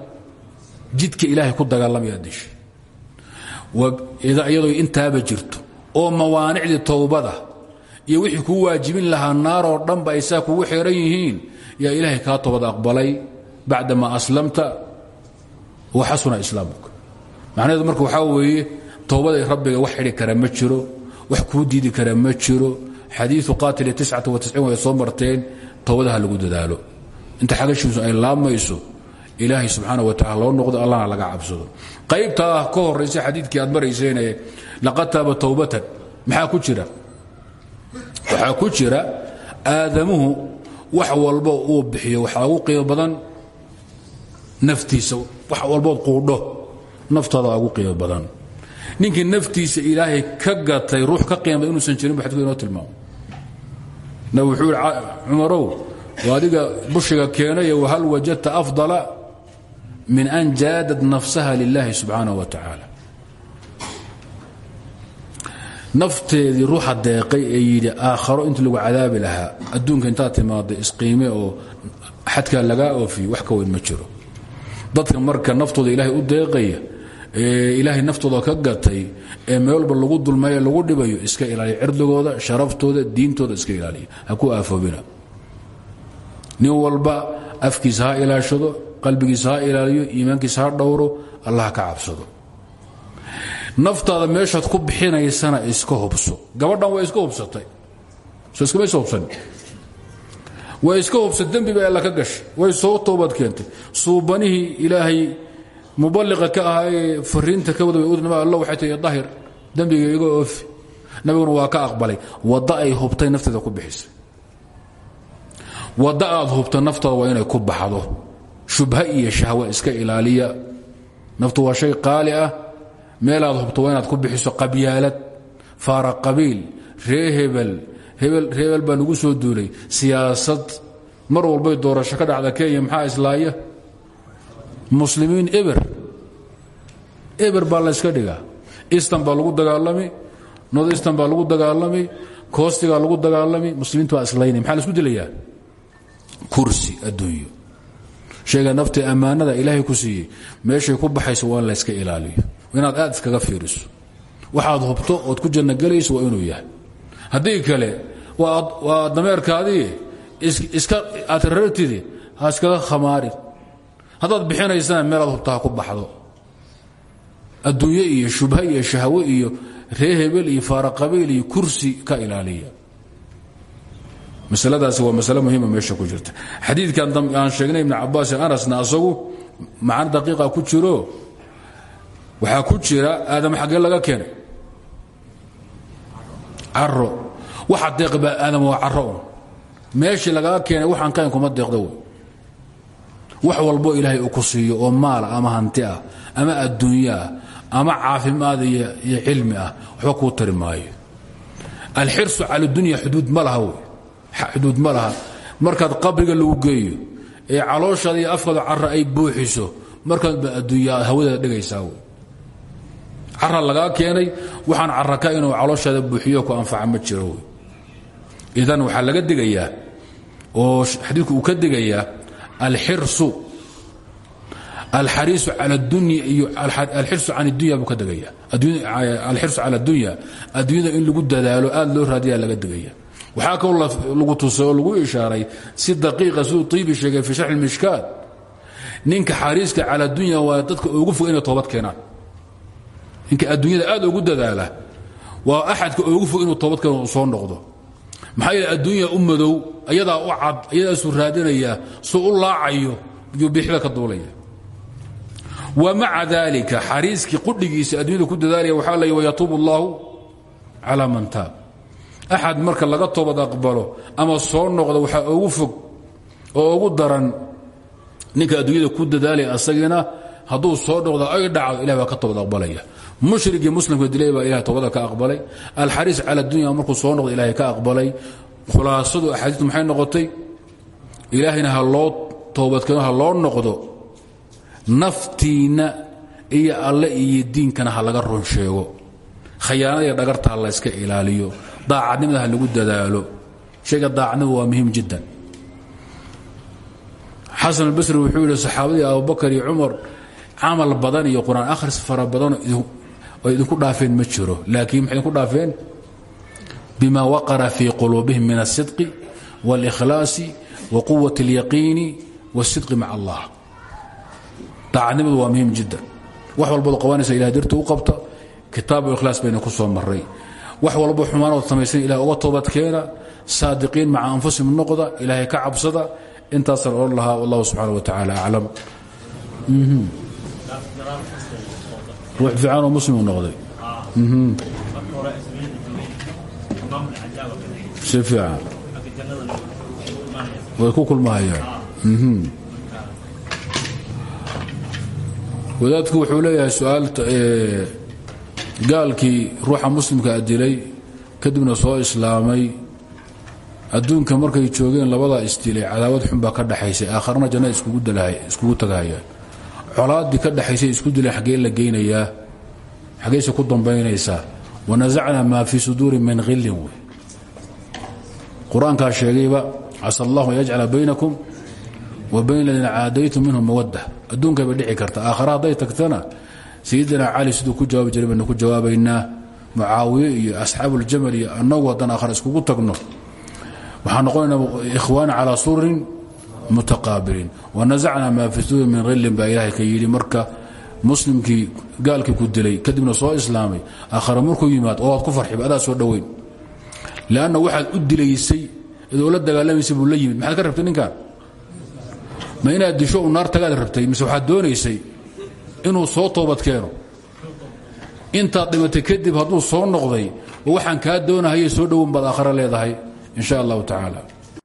jidka ilaahay ku dagaalamaya dishay iyadoo intaaba jirto oo mawaanicdii towbada iyo wixii kuu waajibin lahaa naaroo dhanba ay saa kugu xiran yihiin yaa ilaahay kaa toobad aqbalay bacdama aslamta wa xasuna islaamuka macnaheedu marka waxaa weeye towbaday rabbiga wax xidhi kara ma jiro wax kuu diidi kara ma jiro. Xadiiu qaatili soo marteen towbadaha lagu dadaalo. Inta xagashiisu ay laabmayso ilaahay subxaana wa tacala loo noqdo allahna laga cabsado. Qaybta ah ka horaysa xadiidkii aad marayseene laqad taaba towbatan maxaa ku jira? Waxaa ku jira aadamuhu wax walbo uu bixiyo waxaa ugu qiimo badan naftiisa wax walbood quudho naftaada ugu qiimo badan. Ninkii naftiisa ilaahay ka gatay ruux ka qiima badan inuusan jirin bu xadku inoo tilmaamo. Nabi wuxuu adiga bushiga keenayo wahal wajadta afdala min an jaadad nafsaha lilahi subxaanaه wa tacaala. Nafteedii ruuxa deeqay ee yidhi aakharo inta lagu cadaabi lahaa adduunka intaad timaada isqiime oo xadkaa lagaa oofiyo wax ka weyn ma jiro. Dadka marka naftooda ilaahay u deeqaya ilaahay naftooda ka gatay ee meel walba lagu dulmayo lagu dhibayo iska ilaaliya. Cirdigooda sharaftooda diintooda iska ilaaliya. Ha ku aafoobina. Nin walba afkiisa ha ilaashado qalbigiisa ha ilaaliyo iimaankiisa ha dhowro allah ka cabsado. Naftaada meeshaad ku bixinaysana iska hubso. Gabadhan way iska hubsatay. So iskamaysa hubsan? Way iska hubsa dembi bay alla ka gashay way soo toobad keentay. Suubanihii ilaahay mubaliqa ka ahaa ee fariinta ka wada alla waxay tahay dahir dembiga iga oofi. Nabiguna waa ka aqbalay. Wadda ay hubtay nafteeda ku bixisay. Wadda aad hubta naftaada waa inay ku baxdo shubha iyo shahwa iska ilaaliya. Naftu waa shay qaali ah. Meelaad hubto inaad ku bixiso qabyaalad faara qabiil ree hebel. Hebel baa lagu soo duulay. Siyaasad. Mar walbay doorasho ka dhacda kenya maxaa islaaya? Muslimiin eber. Eber baa la yska dhigaa. Eastan baa lagu dagaalami. North eastan baa lagu dagaalami. Koostigaa lagu dagaalami. Muslimiintu waa islaynay. Maxaa la isku dilayaa? Kursi adduunyo sheega nafta ammaanada ilaahay ku siiyey meeshay ku baxayso waa in la yska ilaaliyo. Inaad aad iskaga fiiriso. Waxaad hubto ood ku janno gelayso waa inuu yahay. Haddii kale waa dameerkaadii iska aad rartidi ha iskaga khamaarin haddaad bixinaysana meelaad hubta ku baxdo. Adduunye iyo shubha iyo shahwe iyo ree hebel iyo faaraqabiil iyo kursi ka ilaaliya masaladaasi waa masale muhiima meesha ku jirta. Xadiidkan aan sheegnay ibn cabaas anasna asagu macno daqiiqa ku jiro. Waxaa ku jira aadam xaggee laga keenay. Caro waxa deeqba aadam waa caro un. Meeshii lagaga keenay waxaan kayn kuma deeqda wey wax walbo ilaahay uu ku siiyo oo maala ama hanti ah ama adduunyo ah ama caafimaad iyo cilmi ah waxba kuu tari maayo. Alxirsu cala dunya xuduud ma laha wey xuduud ma laha. Markaad qabriga lagu geeyo ee calooshaada iyo afkaada cara ay buuxiso markaadba adduunya hawadeeda dhigaysaa wey. Cara lagaa keenay waxaan caraka inuu calooshaada buuxiyo ku anfaca ma jiro idan waxaa laga digayaa oo xadiidku uu ka digayaa alxirsu alxariisu cala dunya iyo alxirsu can اdunya buu ka degaya alxirsu cala اdunya adduunyada in lagu dadaalo aad loo raadiyaa laga digaya waxaa kaloo lagu tusay oo lagu ishaaray si daqiiqa siduu tiibi sheegay fi sharxi mishkaat ninka xariiska cala dunya waa dadka ugu fog inay toobad keenaan. Ninka adduunyada aad ugu dadaala waa axadka ugu fog inuu toobad keeno soo noqdo. Maxaa yeele adduunya u madow ayadaa u cad ayadaasuu raadinaya suu u laacayo iyuu bixda ka duulaya. Wa maca daalika xariiskii qudhigiisa adduunyada ku dadaalaya waxaa lay wayatuubu allaahu calaa man taab axad marka laga toobad aqbalo ama soo noqdo waxaa ugu fog oo ugu daran ninka adduunyada ku dadaalaya asagina hadduu soo noqdo ay dhacdo ilah baa ka toobad aqbalaya. Mushrigii muslimka dilay baa ilahay toobada ka aqbalay. Alxariis cala dunya markuu soo noqdo ilaahay ka aqbalay. Khulaasadu axaadiistu maxay noqotay? Ilaahayna ha loo toobadkeeno ha loo noqdo naftiinna iyo alle iyo diinkana ha laga run khayaanada iyo dhagarta ha layska ilaaliyo daacadnimada ha lagu dadaalo shayga daacadnimada waa muhiim jiddan xasan albasri wuxuu yidhi saxaabadii abubakar iyo cumar camal badan iyo qur-aan akhris fara badan oo idinku dhaafeen ma jiro laakiin maxay idinku dhaafeen bima waqara fii quluubihim min aلsidqi wاlإkhlaasi wa quwaة اlyaqiini wالsidqi maca allah daacadnimadu waa muhiim jiddan wax walbood qabanaysa ilah dirta u qabta kitaabu ikhlaas bayna ku soo maray wax walbo xumaanood samaysan ilah uga toobadkeena saadiqiin maca anfusihim noqda ilaahay ka cabsada intaasaan odhan lahaa wallahu subxaana wa tacaala aclam ruux fiican oo muslim u noqday. Si fiican. Way ku kulmahayaan. Wadaadku wuxuu leeyahay su'aal gaalkii ruuxa muslimkaa dilay kadibna soo islaamay. Adduunka markay joogeen labadaa isdilay cadaawad xun baa ka dhaxaysay. Aakharna janna iskugu tagahayaan colaaddii ka dhaxaysay isku dileen xaggee la geynayaa. Xaggeyse ku dambaynaysaa wanasacnaa maa fii suduurin min khillin wey. Qur'aankaa sheegayba casa allahu an yajcala baynakum wa bayn ladiina caadaytum minhum mawadda adduunkay bay dhici karta aakhara hadday tagtana sayidina cali siduu ku jawaabi jiray ku jawaabaynaa. Mucaawiye iyo asxaabuuljamal iyo annagu haddaan aakhara iskugu tagno. Waxaan noqonaynaa ikhwaana calaa sururin mutaqaabiliin wanasacnaa maa fi suuri min hillin baa ilaahay marka muslimkii gaalkii ku dilay kadibna soo islaamay. Aakhara markuu yimaad oo ku farxiba adaa soo dhoweyn lanna waxaad u dilaysay idoo la dagaalamaysay buu la yimid. Maxaad ka rabtay ninkan ma inaad disho u naar rabtay mise waxaad doonaysay inuu soo toobad keeno. Intaad dhimatay kadib hadduu soo noqday oo waxaan kaa doonahayay soo dhowan baad aakhare leedahay in sha allahu tacaala